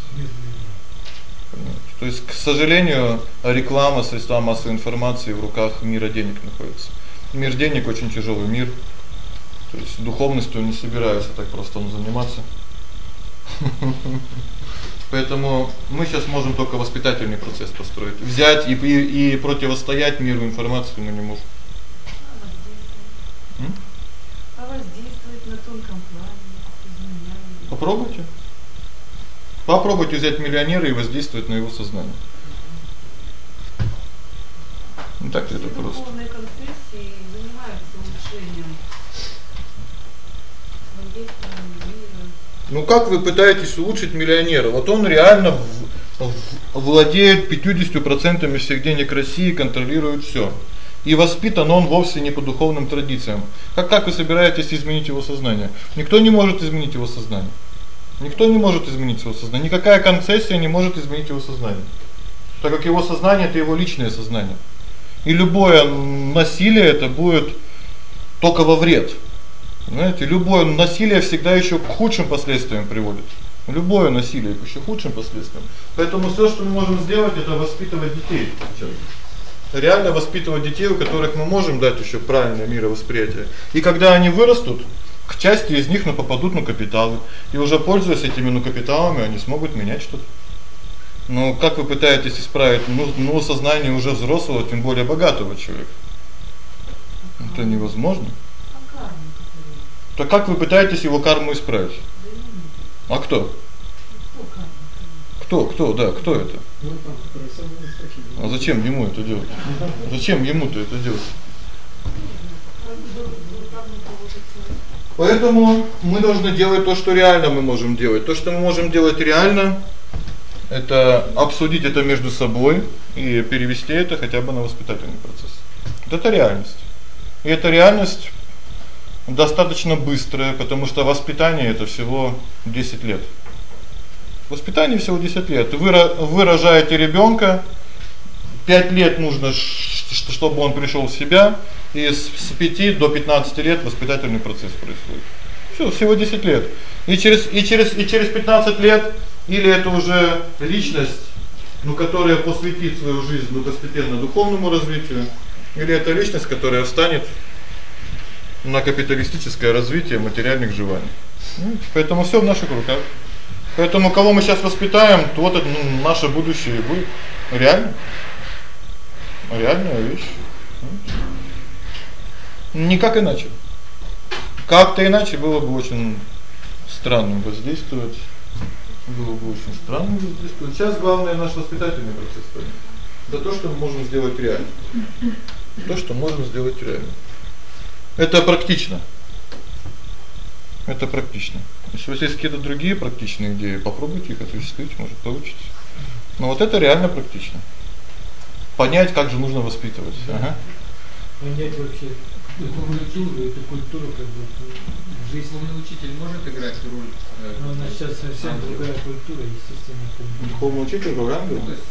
То есть, к сожалению, реклама средства массовой информации в руках мира денег находится. Мир денег очень тяжелый мир. То есть духовностью не собираются так просто он заниматься. Поэтому мы сейчас можем только воспитательный процесс построить. Взять и и, и противостоять миру информации мы не можем. А воздействовать на тонком плане, Попробуйте. Попробуйте взять миллионера и воздействовать на его сознание. Ну так это просто. Ну как вы пытаетесь улучшить миллионера? Вот он реально владеет 50% всех денег России, контролирует всё. И воспитан он вовсе не по духовным традициям. Как как вы собираетесь изменить его сознание? Никто не может изменить его сознание. Никто не может изменить его сознание. Никакая концессия не может изменить его сознание. Так как его сознание это его личное сознание. И любое насилие это будет только во вред. Знаете, любое насилие всегда ещё к худшим последствиям приводит. Любое насилие к худшим последствиям. Поэтому всё, что мы можем сделать это воспитывать детей. Реально воспитывать детей, у которых мы можем дать ещё правильное мировосприятие. И когда они вырастут, к части из них ну попадут на капиталы. И уже пользуясь этими ну капиталами, они смогут менять что-то. Но как вы пытаетесь исправить ну, ну сознание уже взрослого, тем более богатого человека? Это невозможно. Так как вы пытаетесь его карму исправить? А кто? Кто, кто, да, кто это? А зачем ему это делать? Зачем ему-то это делать? Поэтому мы должны делать то, что реально мы можем делать. То, что мы можем делать реально это обсудить это между собой и перевести это хотя бы на воспитательный процесс. Вот это реальность. И эта реальность достаточно быстрая, потому что воспитание это всего 10 лет. Воспитание всего 10 лет. Вы вы рожаете ребёнка, 5 лет нужно, чтобы он пришёл в себя, и с 5 до 15 лет воспитательный процесс происходит. Всё, всего 10 лет. И через и через и через 15 лет или это уже личность, ну, которая посвятит свою жизнь ну постепенно духовному развитию, или это личность, которая встанет на капиталистическое развитие материальных желаний. Ну, поэтому всё в наших руках. Поэтому кого мы сейчас воспитаем, то вот это ну, наше будущее будет реально. Реальная вещь. Никак иначе. Как-то иначе было бы очень странным воздействовать. Было бы очень странным воздействовать. Сейчас главное наш воспитательный процесс понять. Да то, что мы можем сделать реально. То, что можем сделать реально. Это практично. Это практично. Если у вас есть какие-то другие практичные идеи, попробуйте их осуществить, может получится. Но вот это реально практично. Понять, как же нужно воспитывать. Ага. Понять вообще духовную культуру, эту культуру как бы в жизни. Духовный учитель может играть роль? Э, Но она сейчас совсем ангела. другая культура, естественно. Духовный учитель роль ангела? Ну, то есть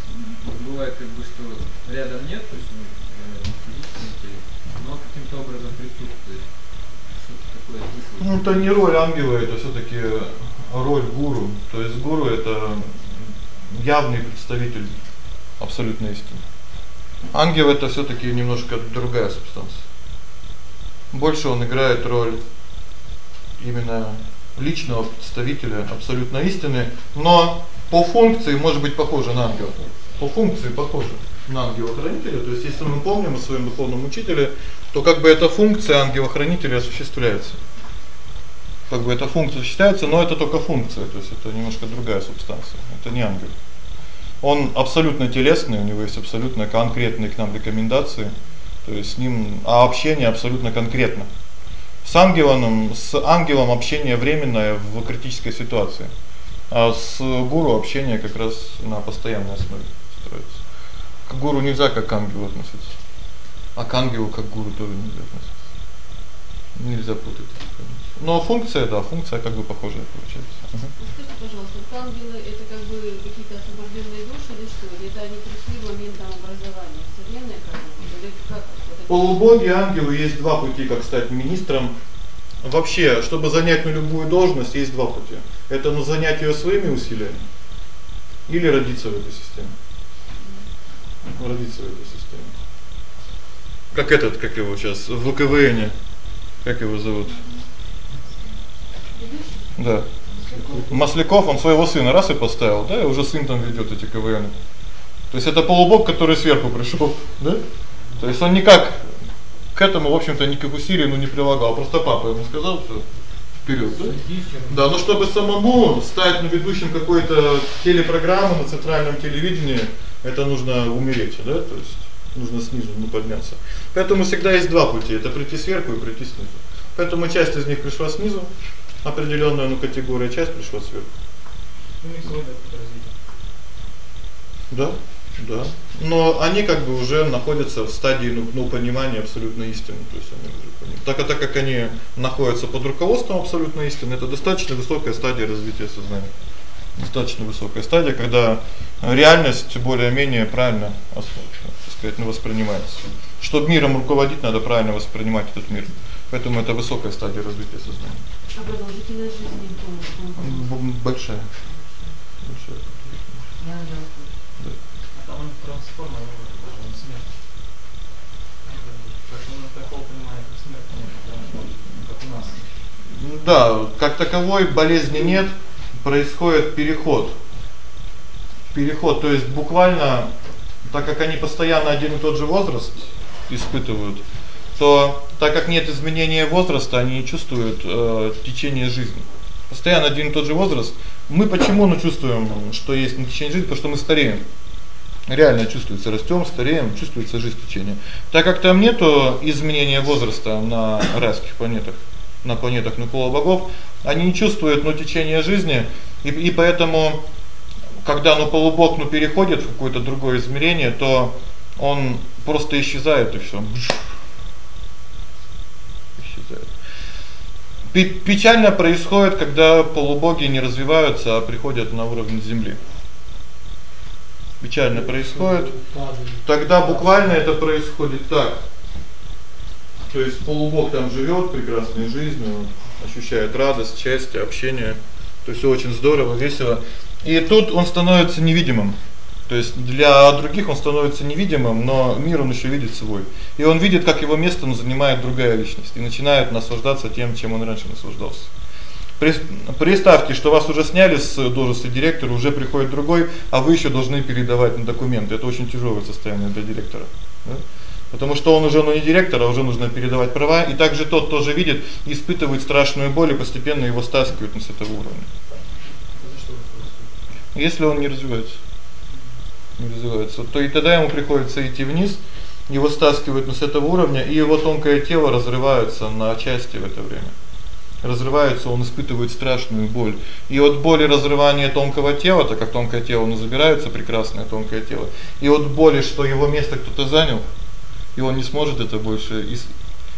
бывает как бы что рядом нет, то есть ну, э, физически, но каким-то образом присутствует. Что-то такое. Ну это не роль ангела, это всё-таки роль гуру. То есть гуру это явный представитель абсолютной истины. Ангел это всё-таки немножко другая субстанция. Больше он играет роль именно личного представителя абсолютной истины, но по функции может быть похоже на ангела. По функции похоже на ангела-хранителя. То есть если мы помним о своем духовном учителе, то как бы эта функция ангела-хранителя осуществляется. Как бы эта функция считается, но это только функция, то есть это немножко другая субстанция. Это не ангел. Он абсолютно телесный, у него есть абсолютно конкретные к нам рекомендации. То есть с ним а общение абсолютно конкретно. С ангелом, с ангелом общение временное в критической ситуации. А с гуру общение как раз на постоянной основе строится. К гуру нельзя как к ангелу относиться. А к ангелу как к гуру тоже нельзя относиться. Нельзя путать. Но функция, да, функция как бы похожая получается. Скажите, пожалуйста, ангелы это как бы Или это они пришли в момент там образования? Вселенная как бы? Или как? Полубоги, ангелы есть два пути, как стать министром. Вообще, чтобы занять на любую должность, есть два пути. Это ну занять её своими усилиями или родиться в этой системе. Родиться в этой системе. Как этот, как его сейчас в КВН. Как его зовут? Да. Масляков, он своего сына раз и поставил, да, и уже сын там ведёт эти КВН. То есть это полубог, который сверху пришёл, да? То есть он никак к этому, в общем-то, никаких усилий ну не прилагал, просто папа ему сказал, что вперёд, да? Да, но чтобы самому стать на ведущим какой-то телепрограммы на центральном телевидении, это нужно умереть, да? То есть нужно снизу ну подняться. Поэтому всегда есть два пути это прийти сверху и прийти снизу. Поэтому часть из них пришла снизу, определённая ну категория, часть пришла сверху. Ну и свой Да? Да. Но они как бы уже находятся в стадии ну, ну понимания абсолютной истины, то есть они уже понимают. Так а так как они находятся под руководством абсолютной истины, это достаточно высокая стадия развития сознания. Достаточно высокая стадия, когда реальность более-менее правильно, так сказать, ну, воспринимается. Чтобы миром руководить, надо правильно воспринимать этот мир. Поэтому это высокая стадия развития сознания. А продолжительность жизни большая. Большая. Да. А он трансформирует, он смерть. Как он такого понимает, как смерть нет, как у нас. Да, как таковой болезни нет, происходит переход. Переход, то есть буквально, так как они постоянно один и тот же возраст испытывают, то так как нет изменения возраста, они не чувствуют э течение жизни. Постоянно один и тот же возраст. Мы почему ну чувствуем, что есть течение жизни, потому что мы стареем. Реально чувствуется, растём, стареем, чувствуется жизнь течение. Так как там нету изменения возраста на райских планетах, на планетах Никола богов, они не чувствуют ну течение жизни, и и поэтому когда ну полубог ну переходит в какое-то другое измерение, то он просто исчезает и всё. Исчезает. Печально происходит, когда полубоги не развиваются, а приходят на уровень земли. Печально происходит. Тогда буквально это происходит так. То есть полубог там живёт прекрасной жизнью, ощущает радость, счастье, общение. То есть очень здорово, весело. И тут он становится невидимым. То есть для других он становится невидимым, но мир он ещё видит свой. И он видит, как его место ну, занимает другая личность и начинает наслаждаться тем, чем он раньше наслаждался. Представьте, что вас уже сняли с должности директора, уже приходит другой, а вы ещё должны передавать на документы. Это очень тяжёлое состояние для директора, да? Потому что он уже ну не директор, а уже нужно передавать права, и также тот тоже видит, испытывает страшную боль и постепенно его стаскивают на с этого уровня. Если он не развивается. Не развивается, то и тогда ему приходится идти вниз, его стаскивают на с этого уровня, и его тонкое тело разрывается на части в это время. Разрывается, он испытывает страшную боль. И от боли разрывания тонкого тела, так как тонкое тело оно забирается, прекрасное тонкое тело. И от боли, что его место кто-то занял, и он не сможет это больше.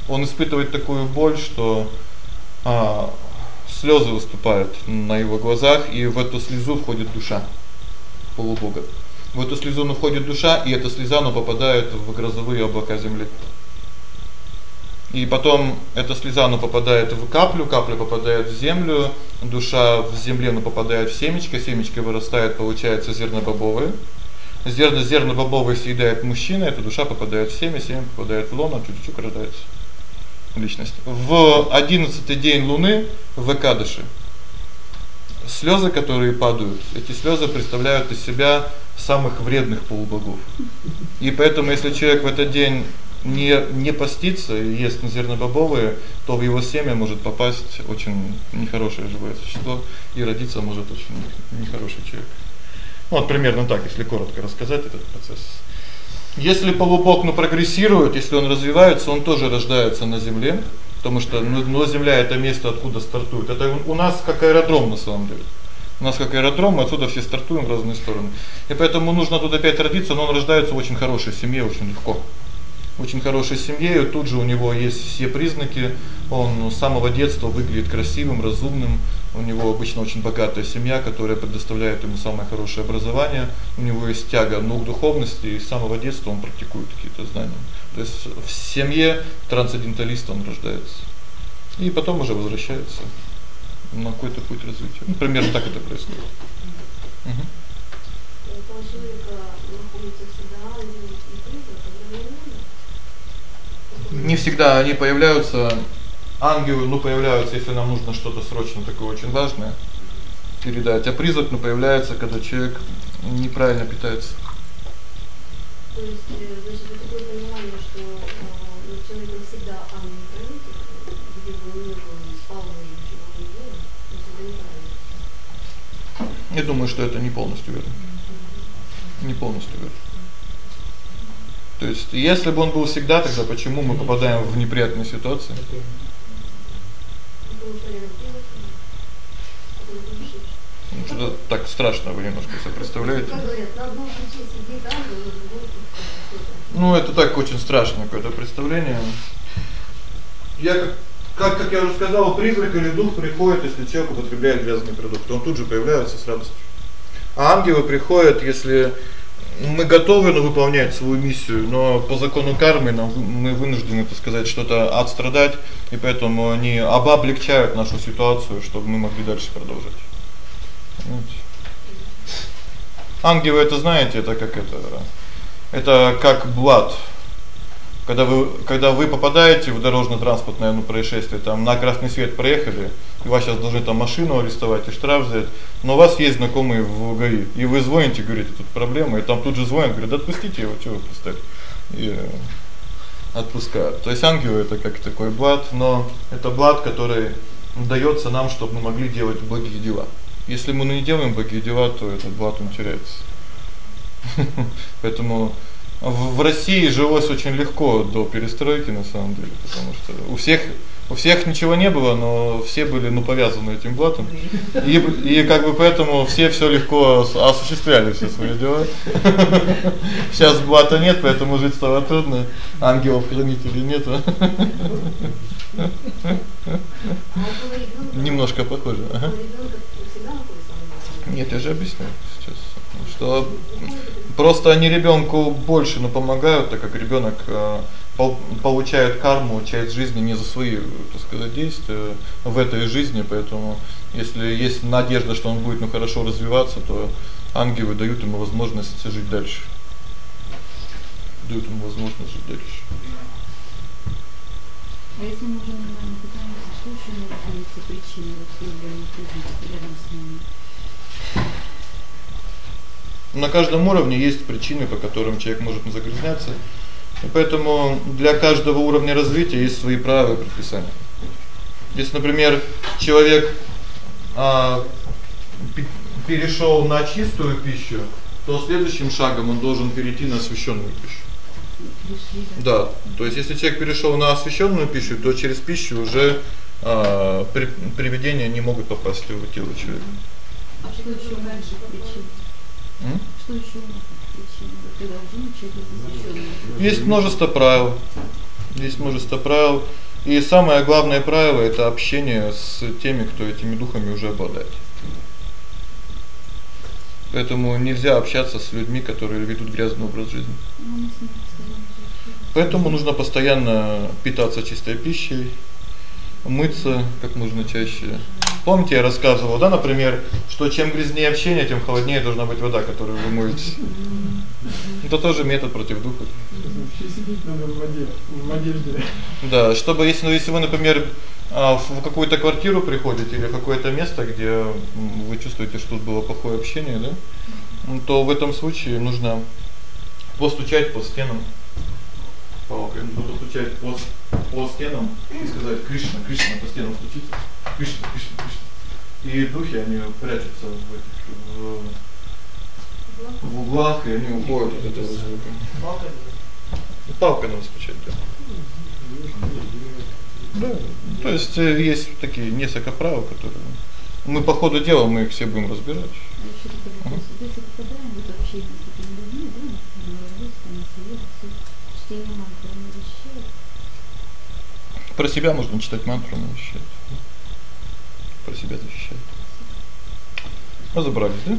Он испытывает такую боль, что а слёзы выступают на его глазах, и в эту слезу входит душа полубога. В эту слезу входит душа, и эта слеза она попадает в грозовые облака земли. И потом эта слеза она попадает в каплю, капля попадает в землю, душа в земле она попадает в семечко, семечко вырастает, получается зернобобовое. Зерно зернобобовое съедает мужчина, эта душа попадает в семя, семя попадает в лоно, чуть-чуть рождается личность. В 11 день луны в Экадыше слёзы, которые падают, эти слёзы представляют из себя самых вредных полубогов. И поэтому если человек в этот день не не постится и ест зернобобовые, то в его семя может попасть очень нехорошее живое существо и родиться может очень нехороший человек. Ну, вот примерно так, если коротко рассказать этот процесс. Если полубог ну прогрессирует, если он развивается, он тоже рождается на земле, Потому что ну, ну земля это место, откуда стартуют. Это у нас как аэродром на самом деле. У нас как аэродром, мы отсюда все стартуем в разные стороны. И поэтому нужно тут опять родиться, но он рождается в очень хорошей семье, очень легко. Очень хорошей семье, и тут же у него есть все признаки. Он с самого детства выглядит красивым, разумным. У него обычно очень богатая семья, которая предоставляет ему самое хорошее образование. У него есть тяга ну, к духовности, и с самого детства он практикует какие-то знания. То есть в семье трансценденталиста он рождается. И потом уже возвращается на какой-то путь развития. Ну, примерно так это происходит. Угу. Не всегда они появляются ангелы, ну появляются, если нам нужно что-то срочно такое очень важное передать, а призрак ну появляется, когда человек неправильно питается. То есть, э, значит, это такое понимание, что э, человек всегда ангел где бы он ни был, спал, ничего не делал, это неправильно. Я думаю, что это не полностью верно. Не полностью верно. То есть, если бы он был всегда, тогда почему мы попадаем в неприятные ситуации? Ну, что так страшно вы немножко себе представляете? Ну, это так очень страшное какое-то представление. Я как как я уже сказал, призрак или дух приходит, если человек употребляет грязные продукты. Он тут же появляется с радостью. А ангелы приходят, если мы готовы ну, выполнять свою миссию, но по закону кармы нам мы вынуждены, так сказать, что-то отстрадать, и поэтому они облегчают нашу ситуацию, чтобы мы могли дальше продолжить. Ангелы это, знаете, это как это это как блат. Когда вы когда вы попадаете в дорожно-транспортное ну происшествие, там на красный свет проехали, и вас сейчас должны там машину арестовать и штраф взять, но у вас есть знакомые в ГАИ, и вы звоните, говорите, тут проблема, и там тут же звонят, говорят: "Отпустите его, что вы пристали?" И отпускают. То есть ангелы это как такой блат, но это блат, который даётся нам, чтобы мы могли делать благие дела. Если мы не делаем благие дела, то этот блат он теряется. Поэтому в, России жилось очень легко до перестройки на самом деле, потому что у всех у всех ничего не было, но все были ну повязаны этим блатом. И и как бы поэтому все всё легко осуществляли все свои дела. Сейчас блата нет, поэтому жить стало трудно. Ангелов-хранителей нет. Немножко похоже, ага. Нет, я же объясняю что просто они ребёнку больше, ну, помогают, так как ребёнок э, получает карму, часть жизни не за свои, так сказать, действия в этой жизни, поэтому если есть надежда, что он будет ну хорошо развиваться, то ангелы дают ему возможность жить дальше. Дают ему возможность жить дальше. А если мы уже нормально питаемся, что ещё могут быть причины вот проблемы рядом с нами? На каждом уровне есть причины, по которым человек может загрязняться. И поэтому для каждого уровня развития есть свои правила предписания. Если, например, человек а перешёл на чистую пищу, то следующим шагом он должен перейти на освященную пищу. Да. То есть если человек перешёл на освященную пищу, то через пищу уже а привидения не могут попасть в тело человека. А что ещё раньше причин? Что ещё Есть множество правил. Есть множество правил. И самое главное правило это общение с теми, кто этими духами уже обладает. Поэтому нельзя общаться с людьми, которые ведут грязный образ жизни. Поэтому нужно постоянно питаться чистой пищей, мыться как можно чаще. Помните, я рассказывал, да, например, что чем грязнее общение, тем холоднее должна быть вода, которую вы моете. Это тоже метод против духов. Да, чтобы если ну, если вы, например, а, в какую-то квартиру приходите или в какое-то место, где вы чувствуете, что тут было плохое общение, да? То в этом случае нужно постучать по стенам палкой, нужно постучать по по стенам и сказать: "Кришна, Кришна", по стенам стучите. Кришна, Кришна, Кришна. И духи они прячутся в этих в, в углах, и они уходят от этого звука. Палкой надо стучать, да. Да. То есть э, есть такие несколько правил, которые мы по ходу дела мы их все будем разбирать. На на? Про себя можно читать мантру, не защищает. Про себя защищает. Разобрались, да?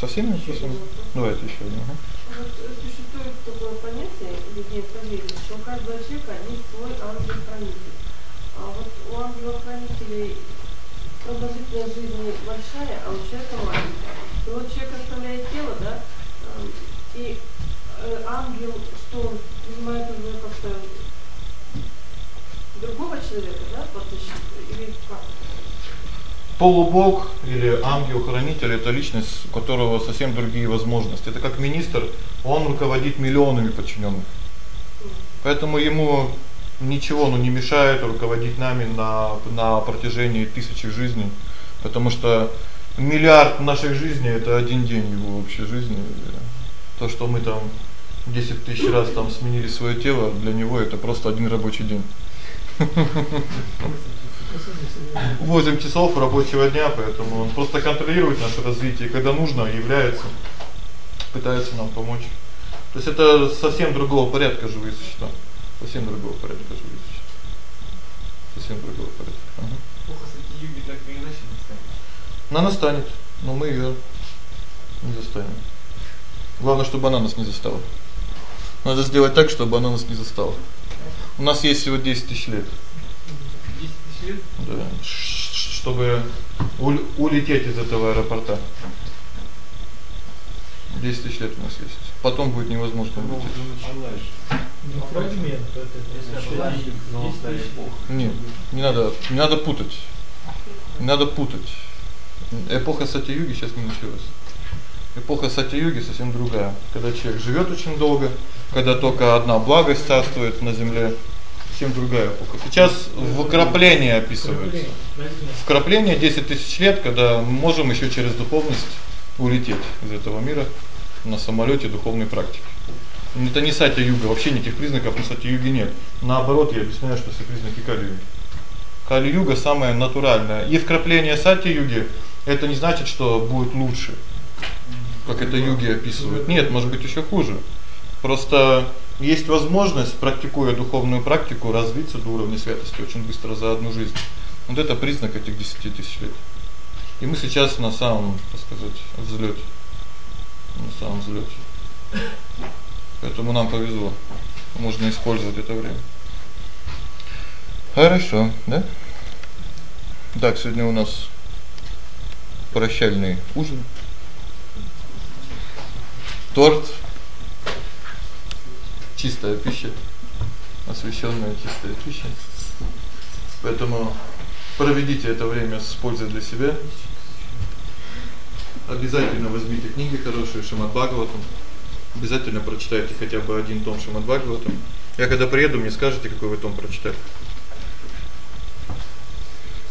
Со всеми вопросами? Давайте еще один. Ага. Вот существует такое понятие, вернее, поверье, что у каждого человека есть свой ангел-хранитель. А вот у ангелов-хранителей продолжительность жизни большая, а у человека маленькая. И вот человек оставляет тело, да, эм, и э, ангел, что он принимает уже как-то другого человека, да, под защиту, или как? Полубог или ангел-хранитель это личность, у которого совсем другие возможности. Это как министр, он руководит миллионами подчиненных. Поэтому ему ничего ну не мешает руководить нами на на протяжении тысячи жизней, потому что миллиард наших жизней это один день его общей жизни. То, что мы там 10 тысяч раз там сменили своё тело, для него это просто один рабочий день. 8 часов рабочего дня, поэтому он просто контролирует наше развитие, когда нужно, является пытается нам помочь. То есть это совсем другого порядка живые существа. Совсем другого порядка живые существа. Совсем другого порядка. Ага. Эпоха Сати-Юги так или иначе настанет. Она настанет, но мы её не застанем. Главное, чтобы она нас не застала. Надо сделать так, чтобы она нас не застала. У нас есть всего 10 тысяч лет. 10 тысяч лет? Да, чтобы улететь из этого аэропорта. 10 тысяч лет у нас есть. Потом будет невозможно улететь. Ну, фрагмент это Нет, не надо, не надо путать. Не надо путать. Эпоха Сати-юги сейчас не началась. Эпоха Сати-юги совсем другая. Когда человек живёт очень долго, когда только одна благость царствует на земле, совсем другая эпоха. Сейчас вкрапление описывается. Вкрапление 10 тысяч лет, когда мы можем ещё через духовность улететь из этого мира на самолёте духовной практики. Это не сати-юга, вообще никаких признаков на сати-юге нет. Наоборот, я объясняю, что все признаки кали-юги. Кали-юга самая натуральная. И вкрапление сати-юги это не значит, что будет лучше. Как это юги описывают. Нет, может быть, ещё хуже. Просто есть возможность, практикуя духовную практику, развиться до уровня святости очень быстро за одну жизнь. Вот это признак этих 10 тысяч лет. И мы сейчас на самом, так сказать, взлёте. На самом взлёте. Поэтому нам повезло. Можно использовать это время. Хорошо, да? Так, сегодня у нас прощальный ужин. Торт. Чистая пища. Освящённая чистая пища. Поэтому проведите это время с пользой для себя. Обязательно возьмите книги хорошие Шримад Бхагаватам. Обязательно прочитайте хотя бы один том Шримад Бхагаватам. Я когда приеду, мне скажете, какой вы том прочитали.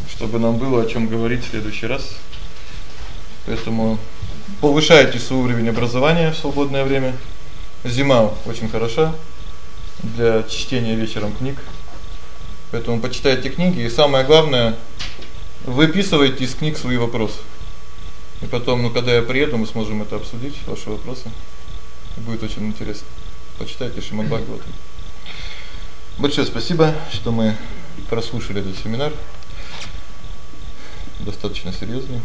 Чтобы нам было о чём говорить в следующий раз. Поэтому повышайте свой уровень образования в свободное время. Зима очень хороша для чтения вечером книг. Поэтому почитайте книги и самое главное выписывайте из книг свои вопросы. И потом, ну когда я приеду, мы сможем это обсудить, ваши вопросы. Будет очень интересно. Почитайте Шримад Бхагаватам. Большое спасибо, что мы прослушали этот семинар. Достаточно серьёзный.